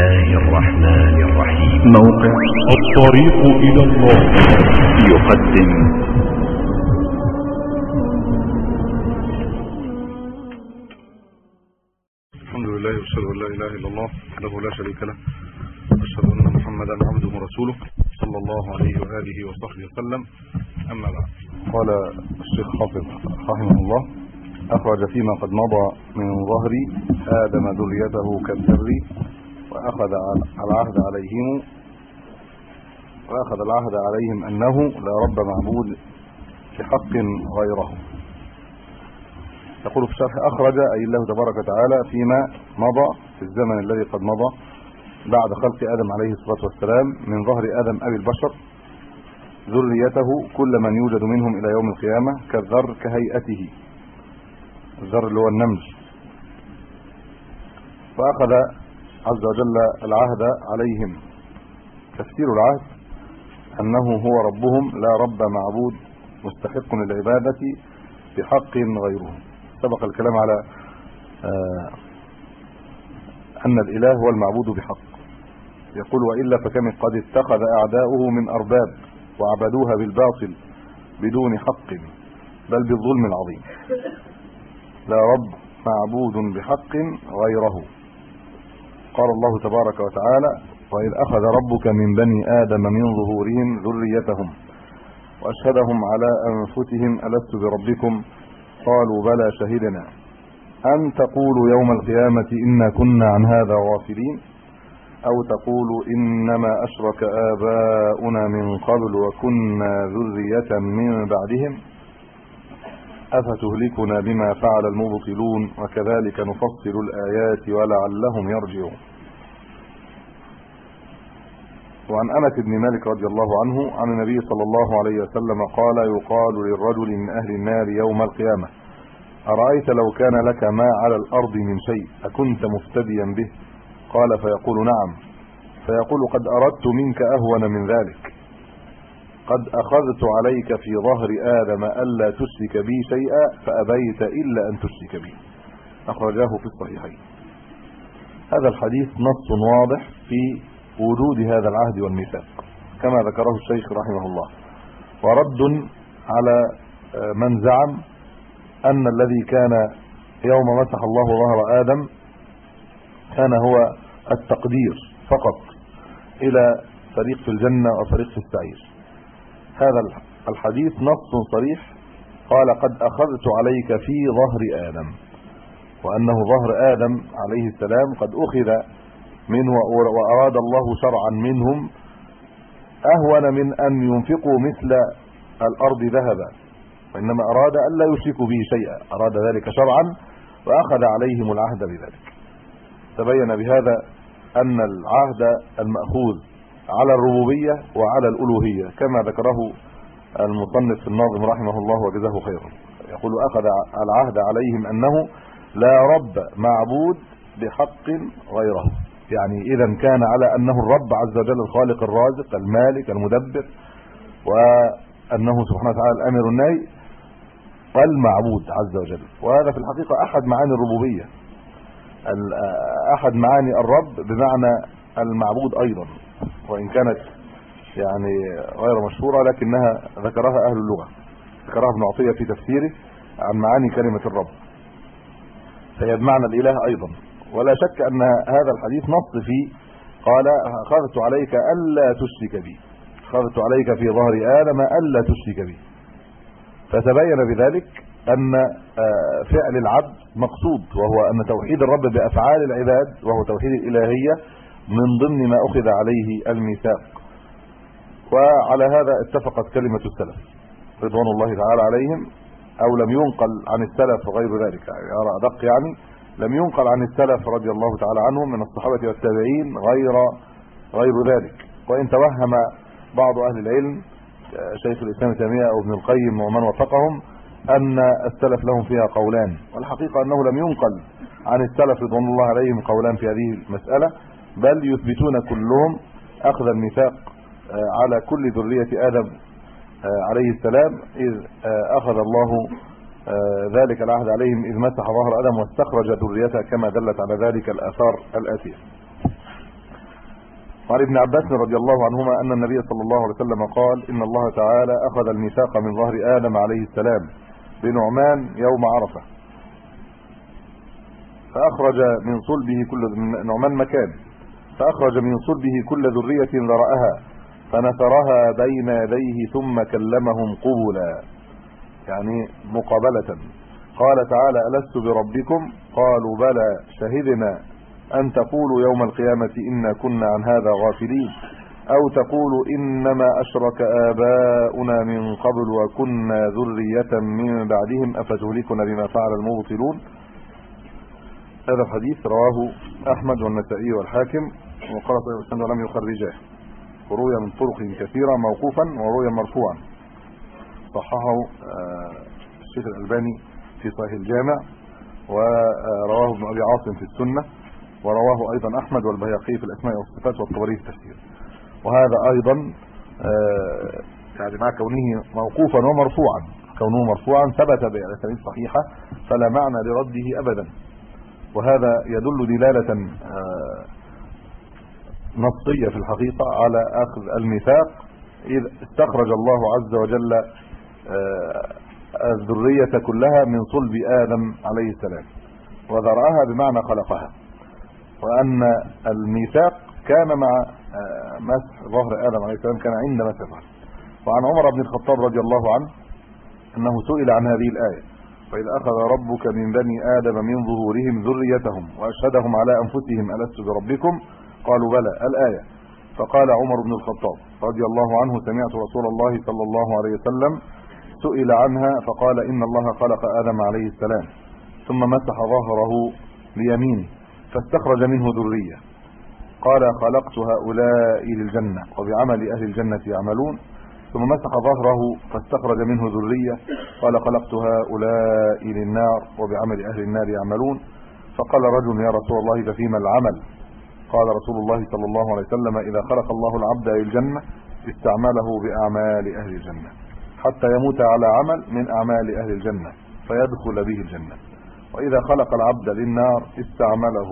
الله الرحمن الرحيم موقع الطريق إلى الله. يقدم. الحمد لله واشهد أن لا إله إلا الله وحده لا شريك له. واشهد أن محمدا عبده ورسوله صلى الله عليه وآله وصحبه وسلم. أما بعد. قال الشيخ حافظ رحمه الله أخرج فيما قد مضى من ظهر آدم ذريته كالذر واخذ العهد عليهم واخذ العهد عليهم أنه لا رب معبود بحق غيره يقول في الشرح أخرج أي الله تبارك وتعالى فيما مضى في الزمن الذي قد مضى بعد خلق آدم عليه الصلاة والسلام من ظهر آدم أبي البشر ذريته كل من يوجد منهم إلى يوم القيامة كالذر كهيئته الذر اللي هو النمل. فأخذ عز وجل العهد عليهم. تفسير العهد أنه هو ربهم لا رب معبود مستحق للعبادة بحق غيره. سبق الكلام على آه أن الإله هو المعبود بحق. يقول وإلا فكم قد اتخذ أعداؤه من أرباب وعبدوها بالباطل بدون حق بل بالظلم العظيم. لا رب معبود بحق غيره. قال الله تبارك وتعالى وإذ أخذ ربك من بني آدم من ظهورهم ذريتهم وأشهدهم على أنفسهم ألست بربكم قالوا بلى شهدنا أن تقولوا يوم القيامة إنا كنا عن هذا غافلين؟ أو تقولوا إنما أشرك آباؤنا من قبل وكنا ذرية من بعدهم أفتهلكنا بما فعل المبطلون وكذلك نفصل الآيات ولعلهم يرجعون. وعن أنس بن مالك رضي الله عنه عن النبي صلى الله عليه وسلم قال يقال للرجل من أهل النار يوم القيامة أرأيت لو كان لك ما على الأرض من شيء أكنت مفتديا به؟ قال فيقول نعم فيقول قد أردت منك أهون من ذلك. قد أخذت عليك في ظهر آدم ألا تشرك بي شيئا فأبيت إلا أن تشرك بي. أخرجاه في الصحيحين. هذا الحديث نص واضح في وجود هذا العهد والميثاق كما ذكره الشيخ رحمه الله. ورد على من زعم أن الذي كان يوم مسح الله ظهر آدم كان هو التقدير فقط إلى فريق في الجنة وفريق في السعير. هذا الحديث نص صريح. قال قد أخذت عليك في ظهر آدم. وأنه ظهر آدم عليه السلام قد أخذ منه وأراد الله شرعا منهم. أهون من أن ينفقوا مثل الأرض ذهبا. وإنما أراد أن لا يشركوا به شيئا. أراد ذلك شرعا وأخذ عليهم العهد بذلك. تبين بهذا أن العهد المأخوذ على الربوبية وعلى الألوهية كما ذكره المصنف الناظم رحمه الله وجزاه خيرا. يقول أخذ العهد عليهم أنه لا رب معبود بحق غيره. يعني إذا كان على أنه الرب عز وجل الخالق الرازق المالك المدبر وأنه سبحانه وتعالى الأمر النهي والمعبود عز وجل. وهذا في الحقيقة أحد معاني الربوبية. أحد معاني الرب بمعنى المعبود أيضا. وإن كانت يعني غير مشهورة لكنها ذكرها أهل اللغة. ذكرها ابن عطية في تفسيره عن معاني كلمة الرب. فهي بمعنى الإله أيضا. ولا شك أن هذا الحديث نص فيه قال أخذت عليك ألا تشرك بي. أخذت عليك في ظهر آدم ألا تشرك بي. فتبين بذلك أن فعل العبد مقصود وهو أن توحيد الرب بأفعال العباد وهو توحيد الإلهية من ضمن ما أخذ عليه الميثاق. وعلى هذا اتفقت كلمة السلف رضوان الله تعالى عليهم أو لم ينقل عن السلف وغير ذلك. يعني أدق يعني لم ينقل عن السلف رضي الله تعالى عنهم من الصحابة والتابعين غير غير ذلك. وإن توهم بعض أهل العلم شيخ الإسلام تيمية أو ابن القيم ومن وفقهم أن السلف لهم فيها قولان. والحقيقة أنه لم ينقل عن السلف رضوان الله عليهم قولان في هذه المسألة. بل يثبتون كلهم أخذ الميثاق على كل ذرية آدم عليه السلام إذ أخذ الله ذلك العهد عليهم إذ مسح ظهر آدم واستخرج ذريته كما دلت على ذلك الآثار الآتية. وعن ابن عباس رضي الله عنهما أن النبي صلى الله عليه وسلم قال إن الله تعالى أخذ الميثاق من ظهر آدم عليه السلام بنعمان يوم عرفة. فأخرج من صلبه كل من نعمان مكان. فأخرج من صلبه كل ذرية ذرأها فنثرها بين يديه ثم كلمهم قبلا. يعني مقابلة. قال تعالى ألست بربكم؟ قالوا بلى. شهدنا أن تقولوا يوم القيامة إنا كنا عن هذا غافلين أو تقولوا إنما أشرك آباؤنا من قبل وكنا ذرية من بعدهم أفتهلكنا بما فعل المبطلون؟ هذا الحديث رواه أحمد والنسائي والحاكم. وقال صلى الله عليه وسلم لم يخرجاه وروي من طرق كثيرة موقوفا وروي مرفوعا. صححه آه، الشيخ الألباني في صحيح الجامع ورواه ابن أبي عاصم في السنة ورواه أيضا أحمد والبيهقي في الأسماء والصفات والطبري في التفسير. وهذا أيضا آه، يعني مع كونه موقوفا ومرفوعا. كونه مرفوعا ثبت بأسانيد صحيحة فلا معنى لرده أبدا. وهذا يدل دلالة آه، نصية في الحقيقة على أخذ الميثاق. إذ استخرج الله عز وجل آه، الذرية كلها من صلب آدم عليه السلام وذرأها بمعنى خلقها. وأن الميثاق كان مع آه، مسح ظهر آدم عليه السلام كان عند مسح ظهر. وعن عمر بن الخطاب رضي الله عنه أنه سئل عن هذه الآية وإذ أخذ ربك من بني آدم من ظهورهم ذريتهم وأشهدهم على أنفسهم ألست بربكم؟ قالوا بلى الآية. فقال عمر بن الخطاب رضي الله عنه سمعت رسول الله صلى الله عليه وسلم سئل عنها فقال إن الله خلق آدم عليه السلام ثم مسح ظهره بيمينه فاستخرج منه ذرية. قال خلقت هؤلاء للجنة وبعمل أهل الجنة يعملون. ثم مسح ظهره فاستخرج منه ذرية. قال خلقت هؤلاء للنار وبعمل أهل النار يعملون. فقال رجل يا رسول الله ففيما العمل؟ قال رسول الله صلى الله عليه وسلم إذا خلق الله العبد للجنة استعمله بأعمال أهل الجنة. حتى يموت على عمل من أعمال أهل الجنة فيدخل به الجنة. وإذا خلق العبد للنار استعمله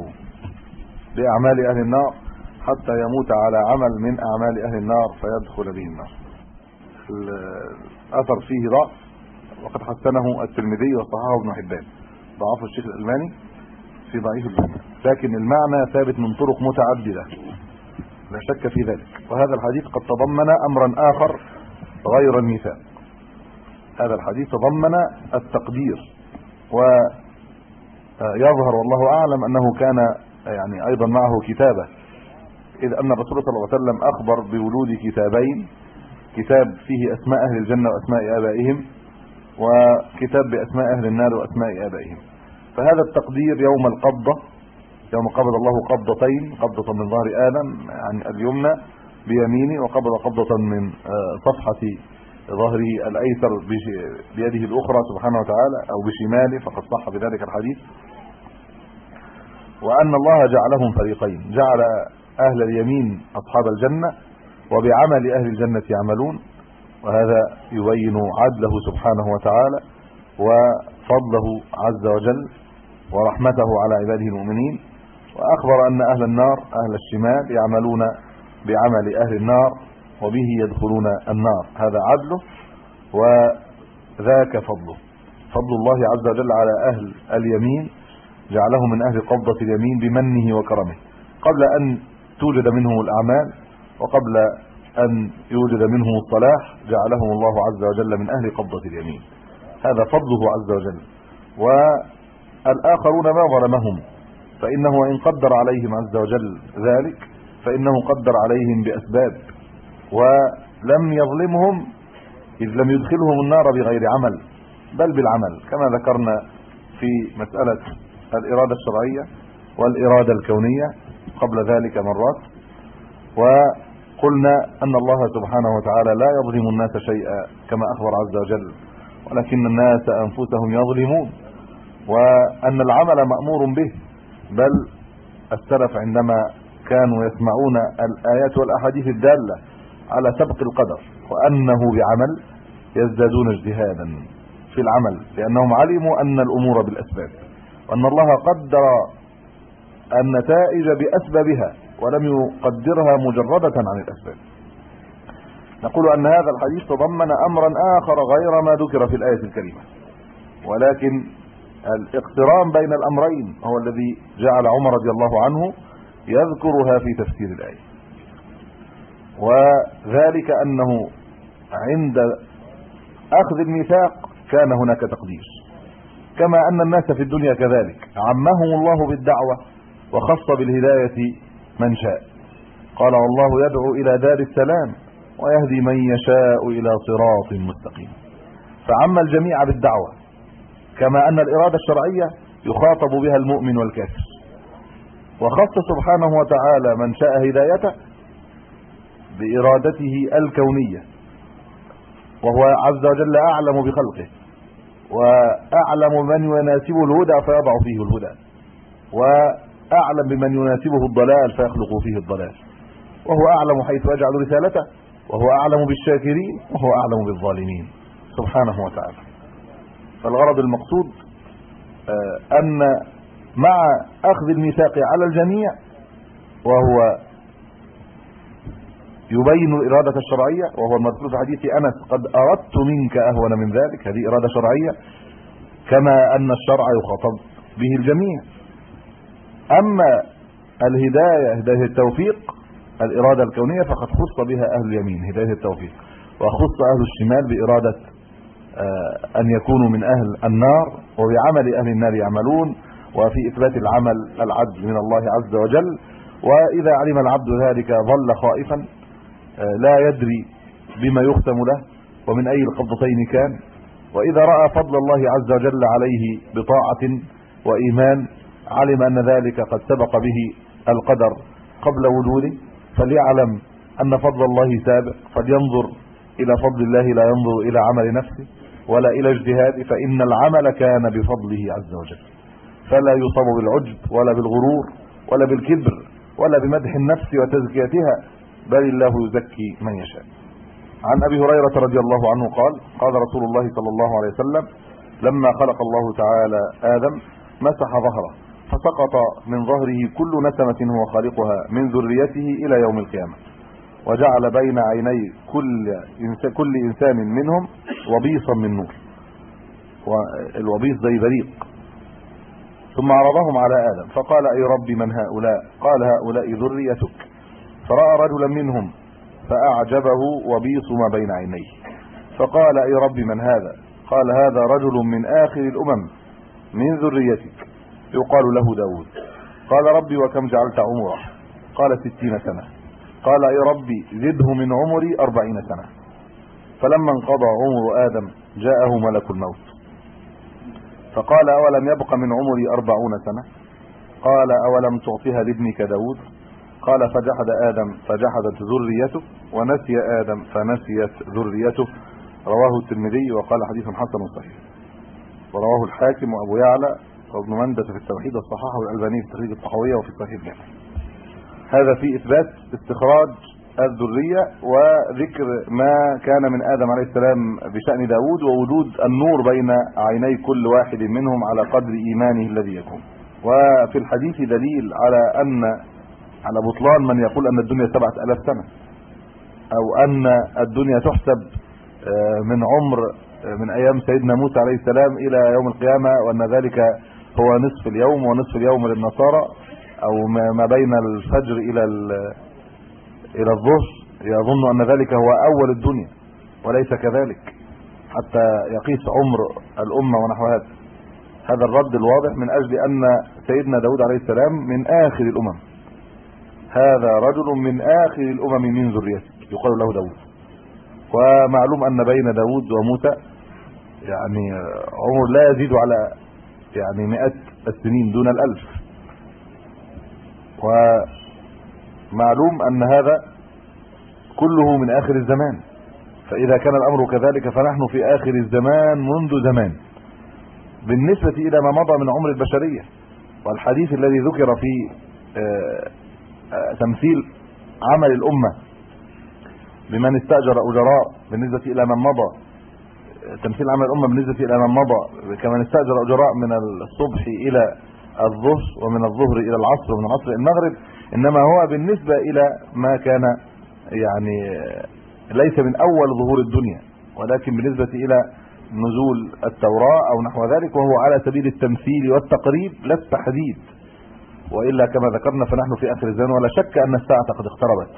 بأعمال أهل النار. حتى يموت على عمل من أعمال أهل النار فيدخل به النار. الأثر فيه ضعف وقد حسنه الترمذي وصححه ابن حبان. ضعفه الشيخ الألماني في ضعيف الجامع لكن المعنى ثابت من طرق متعددة. لا شك في ذلك. وهذا الحديث قد تضمن أمرا آخر غير الميثاق. هذا الحديث تضمن التقدير. ويظهر والله أعلم أنه كان يعني أيضا معه كتابة. إذ أن الرسول صلى الله عليه وسلم أخبر بولود كتابين. كتاب فيه أسماء أهل الجنة وأسماء آبائهم. وكتاب بأسماء أهل النار وأسماء آبائهم. فهذا التقدير يوم القبضة يوم قبض الله قبضتين قبضة من ظهر آدم يعني اليمنى بيمينه وقبض قبضة من صفحة ظهره الأيسر بيده الأخرى سبحانه وتعالى أو بشماله فقد صح بذلك الحديث. وأن الله جعلهم فريقين جعل أهل اليمين أصحاب الجنة وبعمل أهل الجنة يعملون وهذا يبين عدله سبحانه وتعالى وفضله عز وجل ورحمته على عباده المؤمنين. وأخبر أن أهل النار أهل الشمال يعملون بعمل أهل النار وبه يدخلون النار. هذا عدله وذاك فضله. فضل الله عز وجل على أهل اليمين جعله من أهل قبضة اليمين بمنه وكرمه. قبل أن توجد منهم الأعمال وقبل أن يوجد منهم الصلاح جعلهم الله عز وجل من أهل قبضة اليمين. هذا فضله عز وجل. والآخرون ما ظلمهم فإنه إن قدر عليهم عز وجل ذلك فإنه قدر عليهم بأسباب ولم يظلمهم إذ لم يدخلهم النار بغير عمل بل بالعمل كما ذكرنا في مسألة الإرادة الشرعية والإرادة الكونية قبل ذلك مرات وقلنا أن الله سبحانه وتعالى لا يظلم الناس شيئا كما أخبر عز وجل ولكن الناس أنفسهم يظلمون. وأن العمل مأمور به بل السلف عندما كانوا يسمعون الآيات والأحاديث الدالة على سبق القدر وأنه بعمل يزدادون اجتهادا في العمل لأنهم علموا أن الأمور بالأسباب وأن الله قدر النتائج بأسبابها ولم يقدرها مجردة عن الأسباب. نقول أن هذا الحديث تضمن أمرا آخر غير ما ذكر في الآية الكريمة ولكن الاقتران بين الأمرين هو الذي جعل عمر رضي الله عنه يذكرها في تفسير الآية. وذلك أنه عند أخذ الميثاق كان هناك تقدير. كما أن الناس في الدنيا كذلك عمهم الله بالدعوة وخص بالهداية من شاء. قال والله يدعو إلى دار السلام ويهدي من يشاء إلى صراط مستقيم. فعم الجميع بالدعوة كما أن الإرادة الشرعية يخاطب بها المؤمن والكافر. وخص سبحانه وتعالى من شاء هدايته بإرادته الكونية وهو عز وجل أعلم بخلقه وأعلم من يناسبه الهدى فيضع فيه الهدى وأعلم بمن يناسبه الضلال فيخلق فيه الضلال. وهو أعلم حيث يجعل رسالته وهو أعلم بالشاكرين وهو أعلم بالظالمين. سبحانه وتعالى. فالغرض المقصود آه، أن مع أخذ الميثاق على الجميع وهو يبين الإرادة الشرعية وهو المذكور في حديث أنس قد أردت منك أهون من ذلك. هذه إرادة شرعية كما أن الشرع يخاطب به الجميع. أما الهداية هداية التوفيق الإرادة الكونية فقد خص بها أهل اليمين هداية التوفيق وخص أهل الشمال بإرادة آه، أن يكونوا من أهل النار وبعمل أهل النار يعملون وفي إثبات العمل العدل من الله عز وجل. وإذا علم العبد ذلك ظل خائفا آه، لا يدري بما يختم له ومن أي القبضتين كان. وإذا رأى فضل الله عز وجل عليه بطاعة وإيمان علم أن ذلك قد سبق به القدر قبل وجوده. فليعلم أن فضل الله سابق فلينظر إلى فضل الله لا ينظر إلى عمل نفسه. ولا إلى اجتهاد فإن العمل كان بفضله عز وجل. فلا يصاب بالعجب ولا بالغرور ولا بالكبر ولا بمدح النفس وتزكيتها بل الله يزكي من يشاء. عن أبي هريرة رضي الله عنه قال قال رسول الله صلى الله عليه وسلم لما خلق الله تعالى آدم مسح ظهره فسقط من ظهره كل نسمة هو خالقها من ذريته إلى يوم القيامة. وجعل بين عيني كل إنسان كل إنسان منهم وبيصا من نور. والوبيص زي بريق. ثم عرضهم على آدم فقال أي رب من هؤلاء؟ قال هؤلاء ذريتك. فرأى رجلا منهم فأعجبه وبيص ما بين عينيه. فقال أي رب من هذا؟ قال هذا رجل من آخر الأمم من ذريتك. يقال له داود. قال ربي وكم جعلت عمره؟ قال ستين سنة. قال اي ربي زده من عمري أربعين سنة. فلما انقضى عمر آدم جاءه ملك الموت. فقال أولم يبق من عمري أربعون سنة؟ قال أولم تعطيها لابنك داود؟ قال فجحد آدم فجحدت ذريته ونسي آدم فنسيت ذريته. رواه الترمذي وقال حديث حسن صحيح. ورواه الحاكم وابو يعلى وابن مندة في التوحيد الصحاح والألباني في تخريج الطحويه وفي صحيح الجامع هذا في إثبات استخراج الذرية وذكر ما كان من آدم عليه السلام بشأن داود ووجود النور بين عيني كل واحد منهم على قدر إيمانه الذي يكون. وفي الحديث دليل على ان على بطلان من يقول أن الدنيا سبعة آلاف سنة أو أن الدنيا تحسب آه، من عمر آه، من أيام سيدنا موسى عليه السلام إلى يوم القيامة وأن ذلك هو نصف اليوم ونصف اليوم للنصارى. أو ما بين الفجر إلى إلى الظهر يظن أن ذلك هو أول الدنيا وليس كذلك حتى يقيس عمر الأمة ونحو هذا. هذا الرد الواضح من أجل أن سيدنا داود عليه السلام من آخر الأمم. هذا رجل من آخر الأمم من ذريته يقال له داود. ومعلوم أن بين داود وموسى يعني عمر لا يزيد على يعني مئات السنين دون الألف. ومعلوم أن هذا كله من آخر الزمان. فإذا كان الأمر كذلك فنحن في آخر الزمان منذ زمان. بالنسبة إلى ما مضى من عمر البشرية والحديث الذي ذكر في آه، تمثيل عمل الأمة بمن استأجر أجراء بالنسبة إلى من مضى تمثيل عمل الأمة بالنسبة إلى من مضى كمن استأجر أجراء من الصبح إلى الظهر ومن الظهر إلى العصر ومن العصر إلى المغرب إنما هو بالنسبة إلى ما كان يعني ليس من أول ظهور الدنيا ولكن بالنسبة إلى نزول التوراة أو نحو ذلك وهو على سبيل التمثيل والتقريب لا التحديد. وإلا كما ذكرنا فنحن في آخر الزمان ولا شك أن الساعة قد اقتربت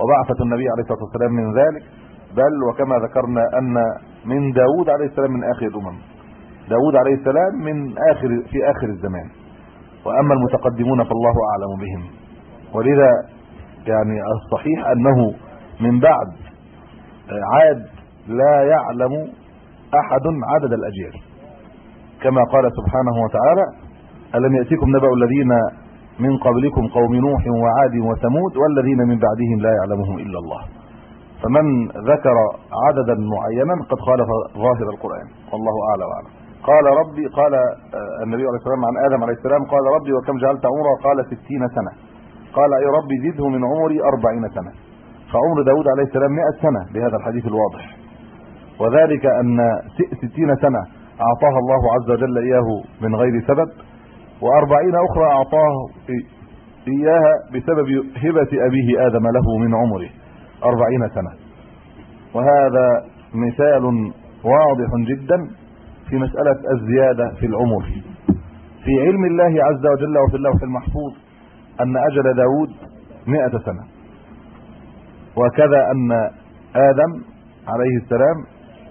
وبعثه النبي عليه الصلاة والسلام من ذلك. بل وكما ذكرنا أن من داود عليه السلام من آخر الأمم. داود عليه السلام من آخر في آخر الزمان. وأما المتقدمون فالله أعلم بهم. ولذا يعني الصحيح أنه من بعد عاد لا يعلم أحد عدد الأجيال. كما قال سبحانه وتعالى ألم يأتيكم نبأ الذين من قبلكم قوم نوح وعاد وثمود والذين من بعدهم لا يعلمهم إلا الله. فمن ذكر عددا معينا قد خالف ظاهر القرآن. والله اعلى وأعلم. قال ربي قال النبي عليه السلام عن آدم عليه السلام قال ربي وكم جعلت عمره قال ستين سنة. قال أي ربي زده من عمري أربعين سنة. فعمر داود عليه السلام 100 سنة بهذا الحديث الواضح. وذلك أن ستين سنة أعطاها الله عز وجل إياه من غير سبب وأربعين أخرى أعطاه إياها بسبب هبة أبيه آدم له من عمره أربعين سنة. وهذا مثال واضح جدا. في مسألة الزيادة في العمر. في علم الله عز وجل وفي اللوح المحفوظ أن أجل داود مئة سنة. وكذا أن آدم عليه السلام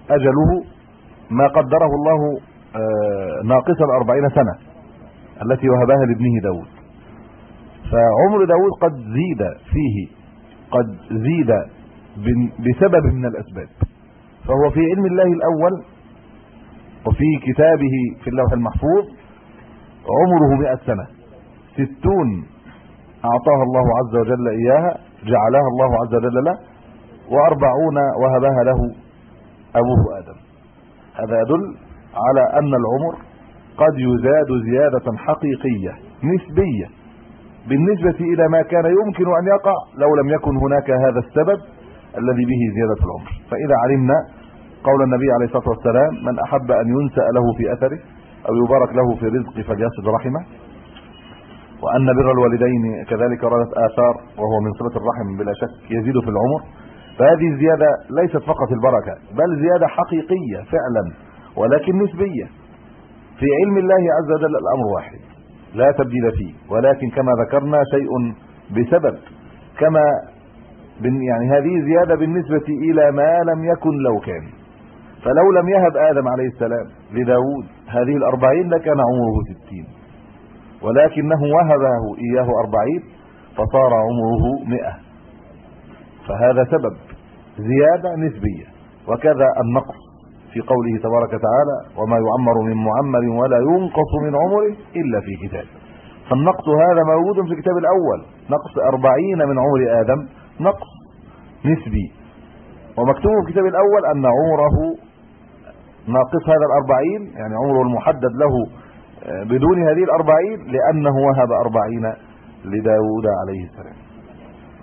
أجله ما قدره الله ناقصا أربعين سنة التي وهبها لابنه داود. فعمر داود قد زيد فيه قد زيد بسبب من الأسباب. فهو في علم الله الأول وفي كتابه في اللوح المحفوظ عمره مئة سنة. ستون. أعطاها الله عز وجل إياها جعلها الله عز وجل له وأربعون وهبها له أبوه آدم. هذا يدل على أن العمر قد يزاد زيادة حقيقية نسبية بالنسبة إلى ما كان يمكن أن يقع لو لم يكن هناك هذا السبب الذي به زيادة العمر. فإذا علمنا قول النبي عليه الصلاة والسلام من أحب أن ينسأ له في أثره أو يبارك له في رزقه فليصل رحمه. وأن بر الوالدين كذلك وردت آثار وهو من صلة الرحم بلا شك يزيد في العمر. فهذه الزيادة ليست فقط البركة بل زيادة حقيقية فعلا ولكن نسبية. في علم الله عز وجل الأمر واحد لا تبديل فيه ولكن كما ذكرنا شيء بسبب كما يعني هذه زياده بالنسبة إلى ما لم يكن لو كان. فلو لم يهب آدم عليه السلام لداود هذه الأربعين لكان عمره ستين. ولكنه وهبه إياه أربعين فصار عمره مئة. فهذا سبب زيادة نسبية وكذا النقص في قوله تبارك وتعالى وما يعمر من معمر ولا ينقص من عمره إلا في كتاب. فالنقص هذا موجود في الكتاب الأول نقص أربعين من عمر آدم نقص نسبي. ومكتوب في الكتاب الأول أن عمره ناقص هذا الأربعين يعني عمره المحدد له بدون هذه الأربعين لأنه وهب أربعين لداود عليه السلام.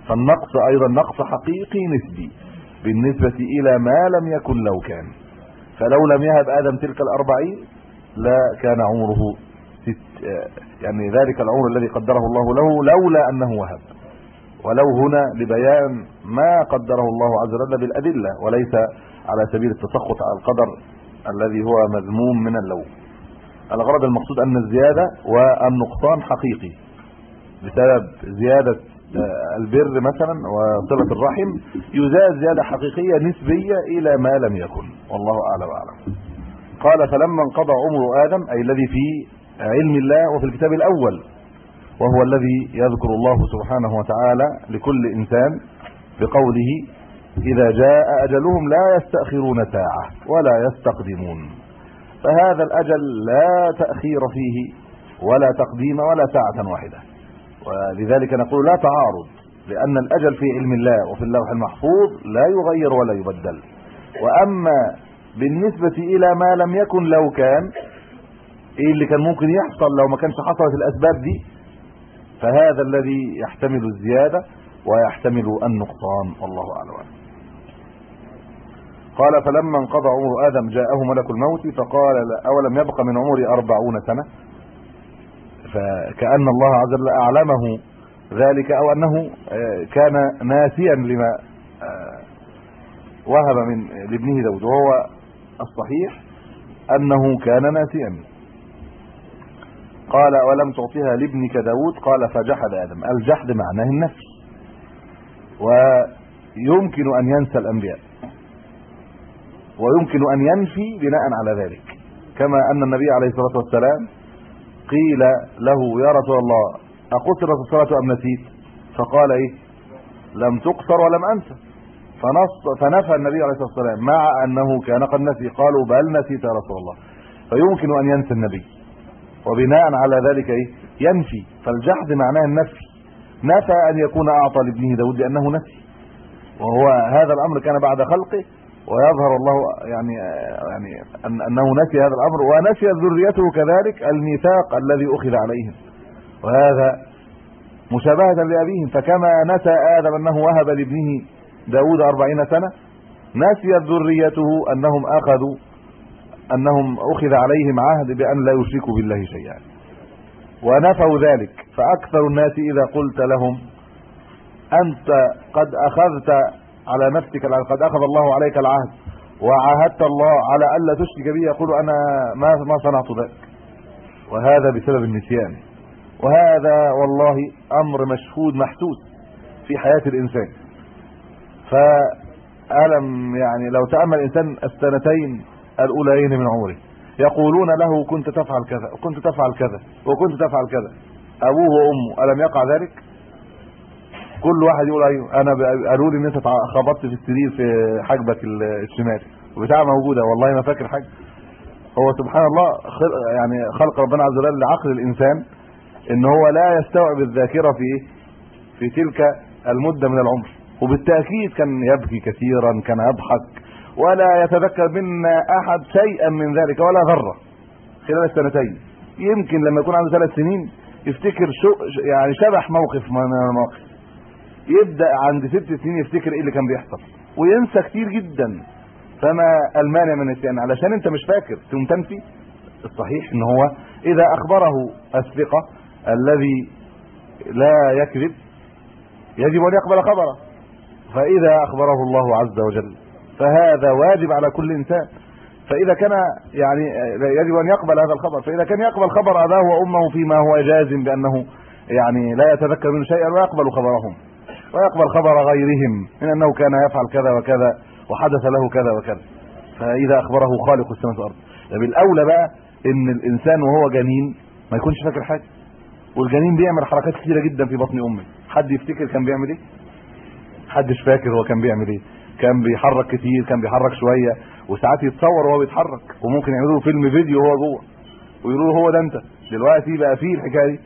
فالنقص أيضا نقص حقيقي نسبي بالنسبة إلى ما لم يكن لو كان. فلو لم يهب آدم تلك الأربعين لا كان عمره ست يعني ذلك العمر الذي قدره الله له لولا أنه وهب. ولو هنا لبيان ما قدره الله عز وجل بالأدلة وليس على سبيل التسخط على القدر الذي هو مذموم من اللوم الغرض المقصود أن الزيادة والنقصان حقيقي. بسبب زيادة البر مثلا وصلة الرحم يزاد زيادة حقيقية نسبية إلى ما لم يكن. والله أعلم وأعلم. قال فلما انقضى عمر آدم أي الذي في علم الله وفي الكتاب الأول وهو الذي يذكر الله سبحانه وتعالى لكل إنسان بقوله إذا جاء أجلهم لا يستأخرون ساعة ولا يستقدمون. فهذا الأجل لا تأخير فيه ولا تقديم ولا ساعة واحدة. ولذلك نقول لا تعارض لأن الأجل في علم الله وفي اللوح المحفوظ لا يغير ولا يبدل. وأما بالنسبة إلى ما لم يكن لو كان إيه اللي كان ممكن يحصل لو ما كانش حصلت الأسباب دي؟ فهذا الذي يحتمل الزيادة ويحتمل النقصان والله أعلم. قال فلما انقضى عمر آدم جاءه ملك الموت فقال أولم يبق من عمري أربعون سنة؟ فكأن الله عز وجل أعلمه ذلك أو أنه آه، كان ناسيا لما آه، وهب من لابنه داود وهو الصحيح أنه كان ناسيا. قال ولم تعطيها لابنك داود؟ قال فجحد آدم. الجحد معناه النفي ويمكن أن ينسى الأنبياء. ويمكن أن ينفي بناء على ذلك. كما أن النبي عليه الصلاة والسلام قيل له يا رسول الله اقصرت الصلاه أم نسيت؟ فقال إيه؟ لم تقصر ولم أنسى. فنص فنفى النبي عليه الصلاة والسلام مع أنه كان قد نسي. قالوا بل نسيت يا رسول الله. فيمكن أن ينسى النبي. وبناء على ذلك إيه؟ ينفي. فالجحد معناه النفي. نفى أن يكون أعطى لابنه داود لأنه نسي. وهو هذا الأمر كان بعد خلقه. ويظهر الله يعني يعني أنه نسي هذا الأمر ونسي ذريته كذلك الميثاق الذي أخذ عليهم. وهذا مشابهة لأبيهم فكما نسى آدم أنه وهب لابنه داود أربعين سنة نسيت ذريته أنهم أخذوا أنهم أخذ عليهم عهد بأن لا يشركوا بالله شيئا. ونفوا ذلك فأكثر الناس إذا قلت لهم أنت قد أخذت على نفسك قد أخذ الله عليك العهد وعاهدت الله على ألا تشرك به يقول أنا ما ما صنعت ذلك. وهذا بسبب النسيان. وهذا والله أمر مشهود محسوس في حياة الإنسان. فألم يعني لو تأمل الإنسان السنتين الأوليين من عمره يقولون له كنت تفعل كذا وكنت تفعل كذا وكنت تفعل كذا. أبوه وأمه ألم يقع ذلك؟ كل واحد يقول أيوه أنا قالوا لي إن أنت خبطت في السرير في حاجبك الشمال. وبتاع موجودة والله ما فاكر حاجة. هو سبحان الله خلق يعني خلق ربنا عز وجل لعقل الإنسان إن هو لا يستوعب الذاكرة في في تلك المدة من العمر. وبالتأكيد كان يبكي كثيرا كان يضحك. ولا يتذكر منا أحد شيئا من ذلك ولا ذرة. خلال السنتين. يمكن لما يكون عنده ثلاث سنين يفتكر شو يعني شبح موقف من المواقف يبدأ عند ست سنين يفتكر إيه اللي كان بيحصل وينسى كتير جدا. فما المانع من النسيان علشان أنت مش فاكر تقوم تنفي الصحيح إن هو إذا أخبره الثقة الذي لا يكذب يجب أن يقبل خبره. فإذا أخبره الله عز وجل فهذا واجب على كل إنسان. فإذا كان يعني يجب أن يقبل هذا الخبر. فإذا كان يقبل خبر أباه وأمه فيما هو جازم بأنه يعني لا يتذكر من شيئا ويقبل خبرهم. ويقبل خبر غيرهم من أنه كان يفعل كذا وكذا وحدث له كذا وكذا. فإذا أخبره خالق السماوات والأرض. بالاولى بقى إن الإنسان وهو جنين ما يكونش فاكر حاجة. والجنين بيعمل حركات كثيره جدا في بطن أمه. حد يفتكر كان بيعمل إيه؟ حدش فاكر هو كان بيعمل إيه. كان بيحرك كتير كان بيحرك شوية وساعات يتصور وهو بيتحرك. وممكن يعملوا فيلم فيديو وهو جوه. ويقولوا هو ده أنت. دلوقتي بقى فيه الحكاية دي.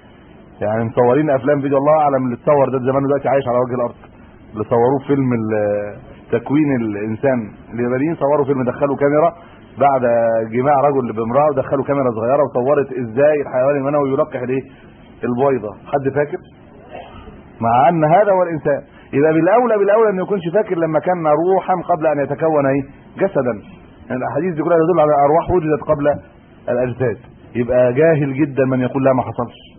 يعني مصورين أفلام فيديو الله أعلم اللي اتصور ده زمان دلوقتي عايش على وجه الأرض. اللي صوروه فيلم تكوين الإنسان. اليابانيين صوروا فيلم دخلوا كاميرا بعد جماع رجل بامرأة ودخلوا كاميرا صغيرة وصورت إزاي الحيوان المنوي يلقح الايه البويضه حد فاكر؟ مع أن هذا هو الإنسان. يبقى بالأولى بالأولى انه يكونش فاكر لما كان روحا قبل أن يتكون إيه؟ جسدا. يعني الأحاديث دي كلها تدل على أرواح وجدت قبل الأجساد. يبقى جاهل جدا من يقول لا ما حصلش.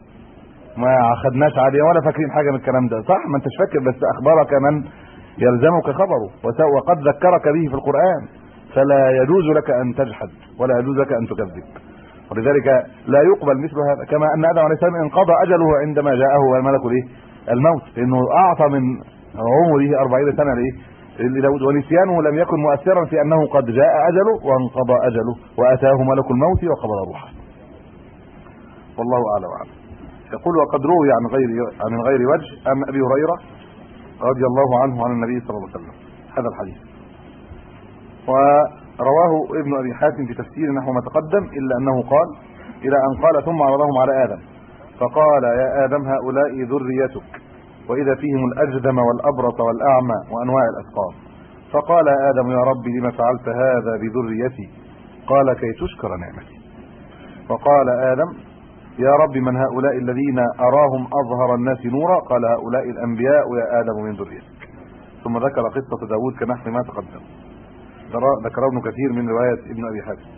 ما خدناش عليه ولا فاكرين حاجة من الكلام ده. صح ما أنتش فاكر بس أخبارك من يلزمك خبره. وقد ذكرك به في القرآن. فلا يجوز لك أن تجحد ولا يجوز لك أن تكذب. ولذلك لا يقبل مثل هذا كما أن آدم عليه السلام انقضى أجله عندما جاءه الملك الايه الموت لأنه أعطى من عمره 40 سنة لايه لداود ونسيانه لم يكن مؤثرا في أنه قد جاء أجله وانقضى أجله وأتاه ملك الموت وقبض روحه. والله أعلم يقول وقد روي عن غير عن غير وجه ام أبي هريرة رضي الله عنه عن النبي صلى الله عليه وسلم. هذا الحديث. ورواه ابن أبي حاتم في تفسير نحو ما تقدم إلا أنه قال إلى أن قال ثم عرضهم على آدم. فقال يا آدم هؤلاء ذريتك وإذا فيهم الأجدم والأبرص والأعمى وأنواع الاسقام فقال آدم يا رب لما فعلت هذا بذريتي؟ قال كي تشكر نعمتي. وقال آدم يا رب من هؤلاء الذين أراهم أظهر الناس نورا؟ قال هؤلاء الأنبياء يا آدم من ذريتك. ثم ذكر قصة داود كنحو ما تقدم. ذكر ابن كثير من رواية ابن أبي حاتم.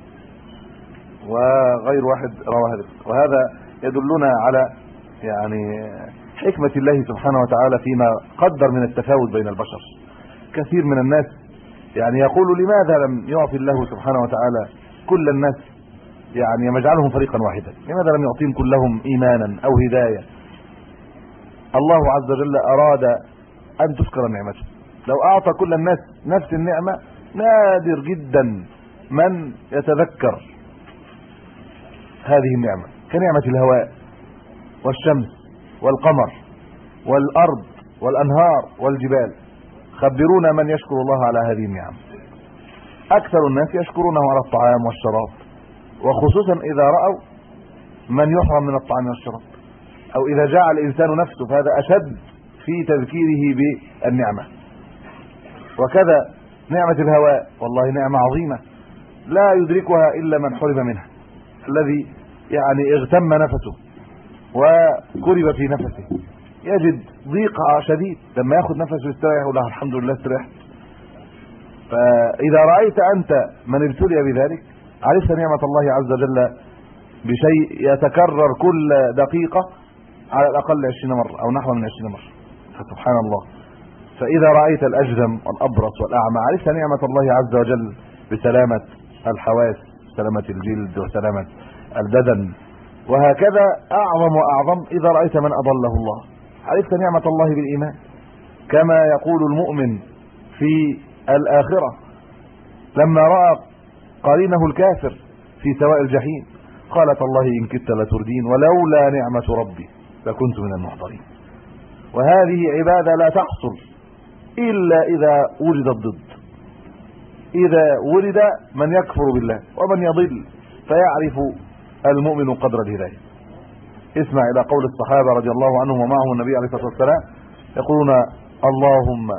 وغير واحد روى هذا وهذا يدلنا على يعني حكمة الله سبحانه وتعالى فيما قدر من التفاوت بين البشر. كثير من الناس يعني يقول لماذا لم يعطي الله سبحانه وتعالى كل الناس يعني يجعلهم فريقا واحدا. لماذا لم يعطيهم كلهم ايمانا أو هداية؟ الله عز وجل أراد أن تذكر نعمته. لو أعطى كل الناس نفس النعمة نادر جدا من يتذكر هذه النعمة. كنعمة الهواء والشمس والقمر والأرض والأنهار والجبال. خبرونا من يشكر الله على هذه النعم. أكثر الناس يشكرونه على الطعام والشراب. وخصوصا إذا رأوا من يحرم من الطعام والشراب أو إذا جاع الإنسان نفسه فهذا أشد في تذكيره بالنعمة. وكذا نعمة الهواء والله نعمة عظيمة لا يدركها إلا من حرم منها الذي يعني اغتم نفسه وكرب في نفسه. يجد ضيق شديد لما يأخذ نفسه يستريح يقول الحمد لله استريحت. فإذا رأيت أنت من ابتلي بذلك عرفت نعمة الله عز وجل بشيء يتكرر كل دقيقة على الأقل 20 مرة أو نحو من 20 مرة؟ فسبحان الله. فإذا رأيت الاجذم والأبرص والأعمى عرفت نعمة الله عز وجل بسلامة الحواس سلامة الجلد وسلامة البدن؟ وهكذا أعظم وأعظم إذا رأيت من أضله الله. عرفت نعمة الله بالإيمان؟ كما يقول المؤمن في الآخرة لما رأى قرينه الكافر في سواء الجحيم. قالت الله إن كدت لتردين ولولا نعمة ربي لكنت من المحضرين. وهذه عبادة لا تحصل إلا إذا وجد الضد. إذا ولد من يكفر بالله ومن يضل فيعرف المؤمن قدر الهداية. اسمع إلى قول الصحابة رضي الله عنهم ومعهم النبي عليه الصلاة والسلام يقولون اللهم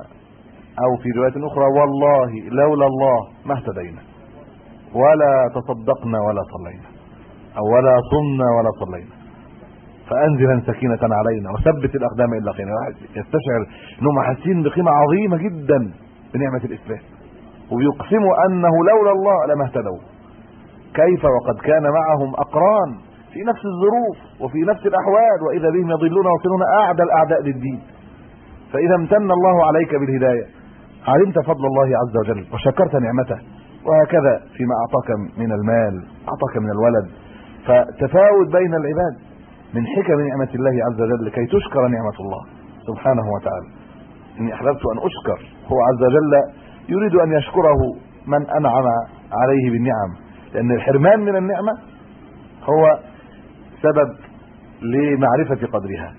أو في رواية أخرى والله لولا الله ما اهتدينا. ولا تصدقنا ولا صلينا أو ولا صمنا ولا صلينا. فانزلا سكينة علينا وثبت الأقدام الا قينا واحد يستشعر انهم حاسين بقيمة عظيمة جدا بنعمة الإسلام. ويقسموا أنه لولا الله لما اهتدوا. كيف وقد كان معهم أقران في نفس الظروف وفي نفس الأحوال وإذا بهم يضلون ويصلون أعدى الأعداء للدين. فإذا امتن الله عليك بالهداية. علمت فضل الله عز وجل وشكرت نعمته. وهكذا فيما أعطاك من المال أعطاك من الولد. فتفاوت بين العباد من حكم نعمة الله عز وجل لكي تشكر نعمة الله سبحانه وتعالى. إني احببت أن أشكر هو عز وجل يريد أن يشكره من أنعم عليه بالنعم. لأن الحرمان من النعمة هو سبب لمعرفة قدرها.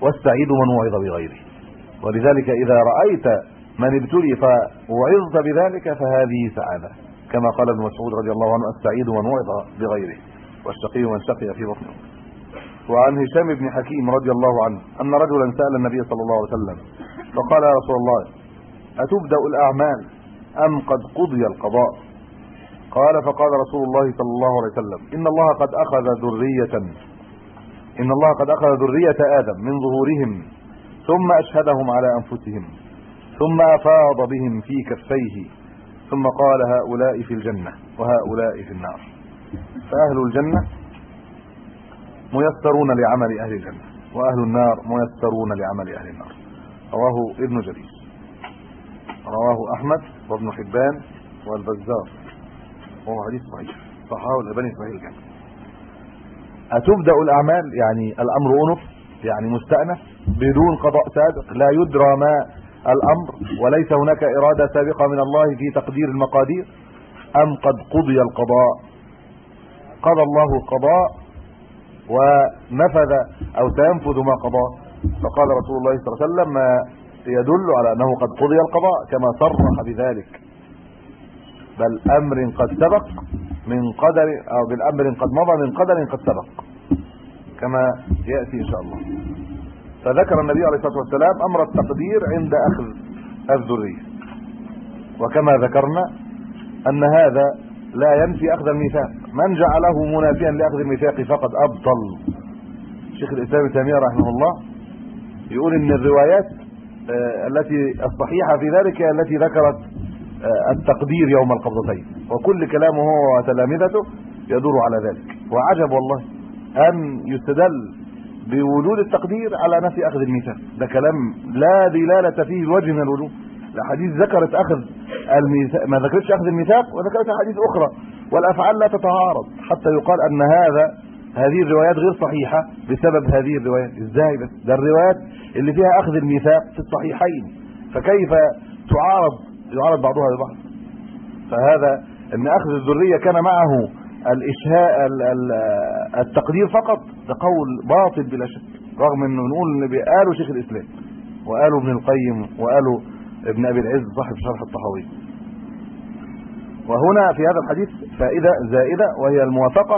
والسعيد من وعظ بغيره. ولذلك إذا رأيت من ابتلي فوعظت بذلك فهذه سعادة. كما قال ابن مسعود رضي الله عنه السعيد من وعظ بغيره والشقي من شقي في بطنه. وعن هشام بن حكيم رضي الله عنه أن رجلا سأل النبي صلى الله عليه وسلم فقال يا رسول الله أتبدأ الأعمال أم قد قضي القضاء؟ قال فقال رسول الله صلى الله عليه وسلم إن الله قد أخذ ذرية إن الله قد أخذ ذرية آدم من ظهورهم ثم أشهدهم على أنفسهم ثم أفاض بهم في كفيه. ثم قال هؤلاء في الجنة وهؤلاء في النار. فأهل الجنة ميسرون لعمل أهل الجنة وأهل النار ميسرون لعمل أهل النار. رواه ابن جرير. رواه أحمد وابن حبان والبزار. وهو حديث صحيح. صححه الألباني صحيح الجامع أتبدأ الأعمال؟ يعني الأمر أنف يعني مستأنف بدون قضاء سابق لا يدرى ما الأمر وليس هناك إرادة سابقة من الله في تقدير المقادير أم قد قضي القضاء؟ قضى الله القضاء ونفذ أو سينفذ ما قضاه. فقال رسول الله صلى الله عليه وسلم ما يدل على أنه قد قضي القضاء كما صرح بذلك. بل أمر قد سبق من قدر أو بالامر قد مضى من قدر قد سبق كما يأتي إن شاء الله. فذكر النبي عليه الصلاة والسلام أمر التقدير عند أخذ الذرية. وكما ذكرنا أن هذا لا ينفي أخذ الميثاق. من جعله منافيا لأخذ الميثاق فقد أبطل. شيخ الإسلام ابن تيمية رحمه الله يقول إن الروايات التي الصحيحة في ذلك التي ذكرت التقدير يوم القبضتين. وكل كلامه هو وتلامذته يدور على ذلك. وعجب والله أن يستدل بوجود التقدير على نفي أخذ الميثاق. ده كلام لا دلالة فيه بوجه من الوجوه. الاحاديث ذكرت أخذ الميثاق ما ذكرتش أخذ الميثاق وذكرت احاديث أخرى. والأفعال لا تتعارض حتى يقال أن هذا هذه الروايات غير صحيحة بسبب هذه الروايات. إزاي بس؟ ده الروايات اللي فيها أخذ الميثاق في الصحيحين. فكيف تعارض؟ يعارض بعضها ببعض. فهذا إن أخذ الذرية كان معه الإشهاء التقدير فقط ده قول باطل بلا شك رغم إنه نقول إن قالوا شيخ الإسلام وقالوا ابن القيم وقالوا ابن أبي العز صاحب شرح الطحاوي. وهنا في هذا الحديث فائدة زائدة وهي الموافقة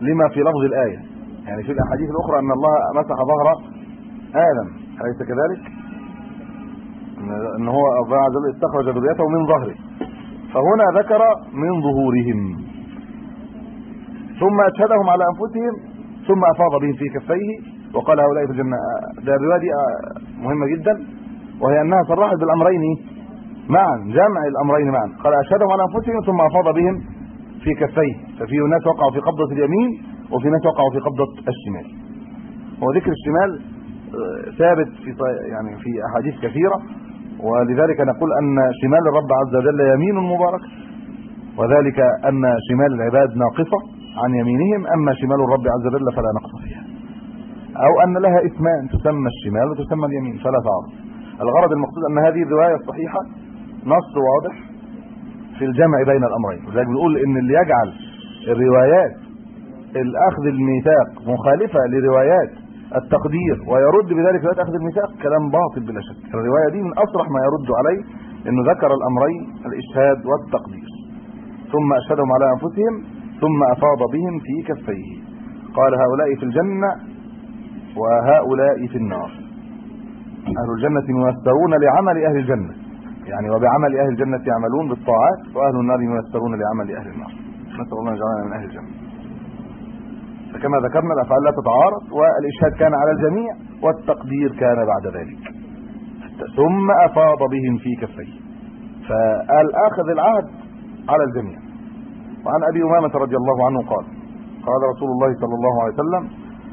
لما في لفظ الآية. يعني في الأحاديث الأخرى أن الله مسح ظهر آدم أليس كذلك؟ إن هو عز وجل استخرج ذريته من ظهره. فهنا ذكر من ظهورهم. ثم أشهدهم على أنفسهم ثم أفاض بهم في كفيه. وقال هؤلاء في الجنة ده الرواية دي مهمة جدا. وهي أنها صرحت بالأمرين معا جمع الأمرين معا. قال أشهدهم على أنفسهم ثم أفاض بهم في كفيه. ففي ناس وقعوا في قبضة اليمين وفي ناس وقعوا في قبضة الشمال. هو ذكر الشمال ثابت في يعني في أحاديث كثيرة. ولذلك نقول أن شمال الرب عز وجل يمين مباركه وذلك أن شمال العباد ناقصة. عن يمينهم أما شمال الرب عز وجل فلا نقص فيها. أو أن لها اسمان تسمى الشمال وتسمى اليمين فلا تعرض الغرض المقصود أن هذه الرواية الصحيحة نص واضح في الجمع بين الأمرين. ولذلك بنقول إن اللي يجعل الروايات الأخذ الميثاق مخالفة لروايات التقدير ويرد بذلك رواية أخذ الميثاق كلام باطل بلا شك. الرواية دي من أصرح ما يرد عليه إنه ذكر الأمرين الإشهاد والتقدير. ثم أشهدهم على أنفسهم ثم أفاض بهم في كفيه. قال هؤلاء في الجنة وهؤلاء في النار. أهل الجنة ميسرون لعمل أهل الجنة. يعني وبعمل أهل الجنة يعملون بالطاعات وأهل النار ميسرون لعمل أهل النار. نسأل الله أن يجعلنا من أهل الجنة. فكما ذكرنا الأفعال لا تتعارض والإشهاد كان على الجميع والتقدير كان بعد ذلك. ثم أفاض بهم في كفيه. فقال اخذ العهد على الجميع. وعن أبي أمامة رضي الله عنه قال قال رسول الله صلى الله عليه وسلم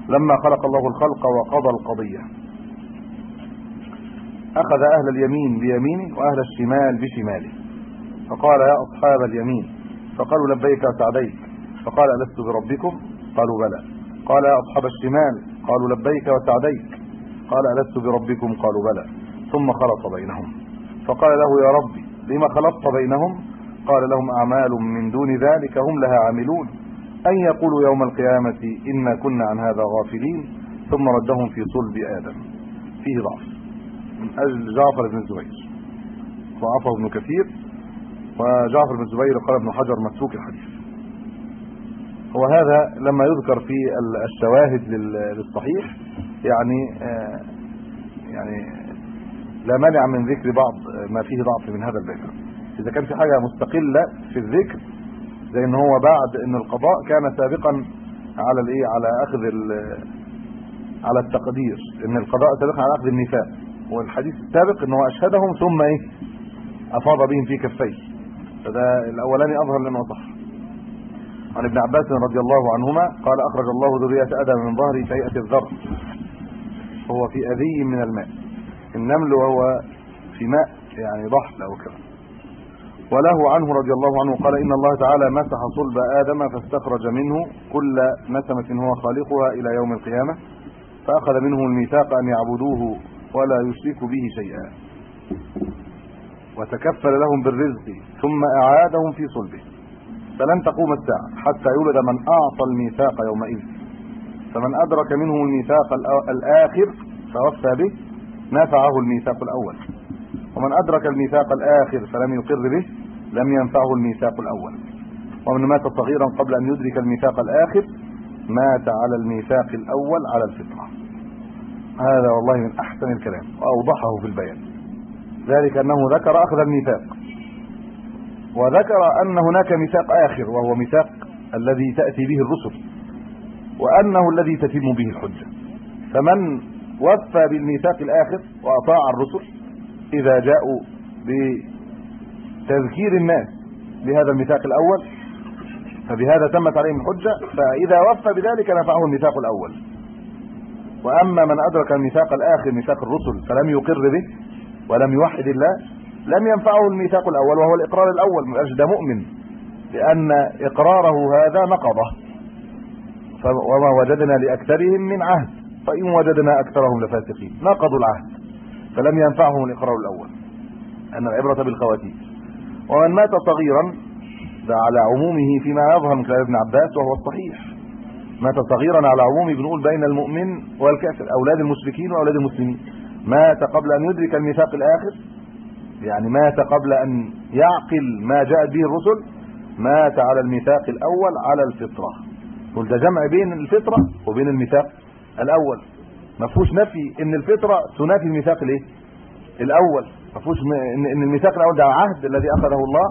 لما خلق الله الخلق وقضى القضية. أخذ أهل اليمين بيمينه وأهل الشمال بشماله. فقال يا أصحاب اليمين فقالوا لبيك وسعديك فقال ألست بربكم؟ قالوا بلى. قال يا أصحاب الشمال قالوا لبيك وسعديك. قال ألست بربكم؟ قالوا بلى. ثم خلط بينهم. فقال له يا ربي لما خلطت بينهم؟ قال لهم أعمال من دون ذلك هم لها عاملون. أن يقولوا يوم القيامة إنا كنا عن هذا غافلين ثم ردهم في صلب آدم. فيه ضعف. من أجل جعفر بن الزبير. ضعفه ابن كثير. وجعفر بن الزبير قال ابن حجر مسوك الحديث. وهذا لما يذكر في الشواهد للصحيح يعني يعني لا مانع من ذكر بعض ما فيه ضعف من هذا الذكر. إذا كان في حاجة مستقلة في الذكر زي إن هو بعد إن القضاء كان سابقا على الإيه؟ على أخذ على التقدير. إن القضاء سابقا على أخذ الميثاق والحديث السابق إن هو أشهدهم ثم إيه؟ أفاض بهم في كفيه. فده الأولاني أظهر لأنه صح. عن ابن عباس رضي الله عنهما قال أخرج الله ذرية آدم من ظهره في هيئه الذر. وهو في أذي من الماء. النمل وهو في ماء يعني ضحل أو كذا. وله عنه رضي الله عنه قال إن الله تعالى مسح صلب آدم فاستخرج منه كل نسمه هو خالقها إلى يوم القيامة فأخذ منهم الميثاق أن يعبدوه ولا يشركوا به شيئا. وتكفل لهم بالرزق ثم أعادهم في صلبه. فلن تقوم الساعة حتى يولد من أعطى الميثاق يومئذ. فمن أدرك منهم الميثاق الآخر فوفى به نفعه الميثاق الأول. ومن أدرك الميثاق الآخر فلم يقر به لم ينفعه الميثاق الأول. ومن مات صغيرا قبل أن يدرك الميثاق الآخر مات على الميثاق الأول على الفطرة. هذا والله من أحسن الكلام وأوضحه في البيان. ذلك أنه ذكر أخذ الميثاق. وذكر أن هناك ميثاق آخر وهو ميثاق الذي تأتي به الرسل وأنه الذي تتم به الحجة. فمن وفى بالميثاق الآخر وأطاع الرسل إذا جاءوا بتذكير الناس بهذا الميثاق الأول فبهذا تمت عليهم الحجة فإذا وفى بذلك نفعه الميثاق الأول. وأما من أدرك الميثاق الآخر ميثاق الرسل فلم يقر به ولم يوحد الله لم ينفعه الميثاق الأول وهو الإقرار الأول ما ده مؤمن لأن إقراره هذا نقضه. وما وجدنا لأكثرهم من عهد فإن وجدنا أكثرهم لفاسقين نقضوا العهد فلم ينفعهم الإقرار الأول. أن العبرة بالخواتيم ومن مات صغيرا ده على عمومه فيما يظهر من كلام ابن عباس وهو الصحيح. مات صغيرا على عمومه بنقول بين المؤمن والكافر أولاد المشركين وأولاد المسلمين. مات قبل أن يدرك الميثاق الآخر يعني مات قبل أن يعقل ما جاءت به الرسل مات على الميثاق الأول على الفطرة. قل ده جمع بين الفطرة وبين الميثاق الأول. ما فيهوش نفي إن الفطرة تنافي الميثاق الإيه؟ الأول. ما فيهوش ان الميثاق الأول ده عهد الذي أخذه الله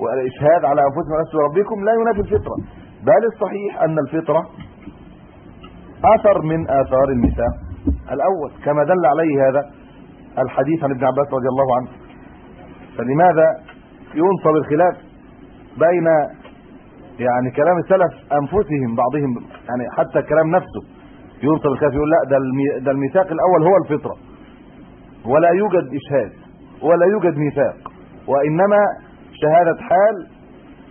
والإشهاد على أنفسكم ولست بربكم لا ينافي الفطرة. بل الصحيح أن الفطرة أثر من آثار الميثاق. الأول كما دل عليه هذا الحديث عن ابن عباس رضي الله عنه. فلماذا ينصب الخلاف بين يعني كلام السلف أنفسهم بعضهم يعني حتى الكلام نفسه؟ ينصب الخلاف يقول لا ده ده الميثاق الأول هو الفطرة. ولا يوجد إشهاد. ولا يوجد ميثاق. وإنما شهادة حال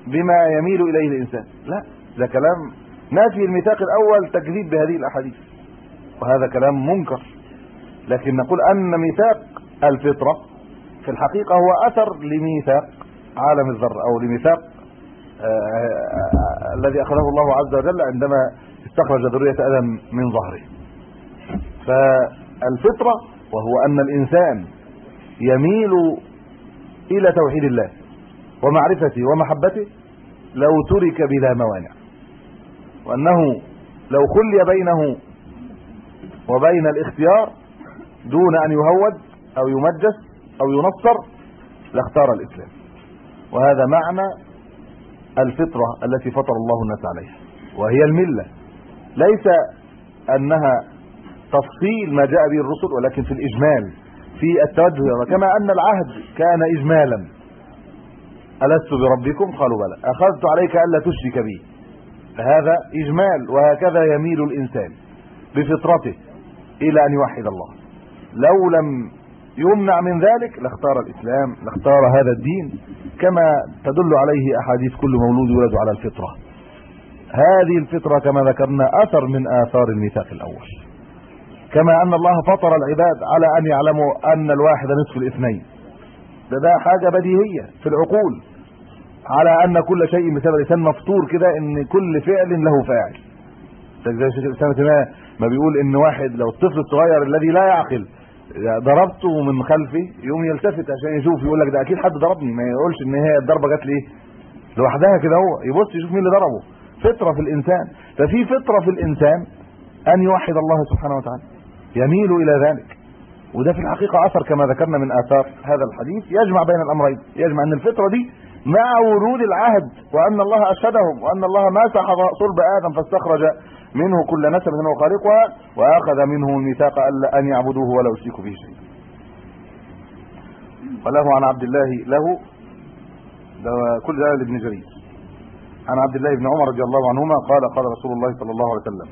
بما يميل إليه الإنسان. لا ده كلام نافي الميثاق الأول تكذيب بهذه الأحاديث. وهذا كلام منكر. لكن نقول أن ميثاق الفطرة في الحقيقة هو أثر لميثاق عالم الذر أو لميثاق الذي أخذه الله عز وجل عندما استخرج ذرية أدم من ظهره. فالفطرة وهو أن الإنسان يميل إلى توحيد الله ومعرفته ومحبته لو ترك بلا موانع. وأنه لو خلي بينه وبين الاختيار دون أن يهود أو يمجس أو ينصر لاختار الإسلام. وهذا معنى الفطرة التي فطر الله الناس عليها وهي الملة. ليس أنها تفصيل ما جاء به الرسل ولكن في الإجمال. في التوجه كما أن العهد كان اجمالا. ألست بربكم؟ قالوا بلى. أخذت عليك ألا تشرك بي. فهذا إجمال وهكذا يميل الإنسان بفطرته إلى أن يوحد الله. لو لم يمنع من ذلك لاختار الإسلام لاختار هذا الدين كما تدل عليه أحاديث كل مولود يولد على الفطرة. هذه الفطرة كما ذكرنا أثر من آثار الميثاق الأول. كما أن الله فطر العباد على أن يعلموا أن الواحد نصف الاثنين. ده ده حاجة بديهية في العقول على أن كل شيء بسبب الإنسان مفطور كده إن كل فعل له فاعل. زي شيخ الإسلام ما بيقول إن واحد لو الطفل الصغير الذي لا يعقل ضربته من خلفي يقوم يلتفت عشان يشوف يقول لك ده أكيد حد ضربني ما يقولش إن هي الضربة جت لي لوحدها كده هو. يبص يشوف مين اللي ضربه. فطرة في الإنسان. ففي فطرة في الإنسان أن يوحد الله سبحانه وتعالى. يميل إلى ذلك. وده في الحقيقة أثر كما ذكرنا من آثار هذا الحديث. يجمع بين الأمرين. يجمع أن الفطرة دي مع ورود العهد وأن الله اشهدهم وأن الله مسح صلب آدم فاستخرج منه كل نسب منه خالقها وأخذ منه الميثاق ألا أن يعبدوه ولا يشركوا به شيئا. وله عن عبد الله له ده كل ده لابن جرير. عن عبد الله بن عمر رضي الله عنهما قال قال رسول الله صلى الله عليه وسلم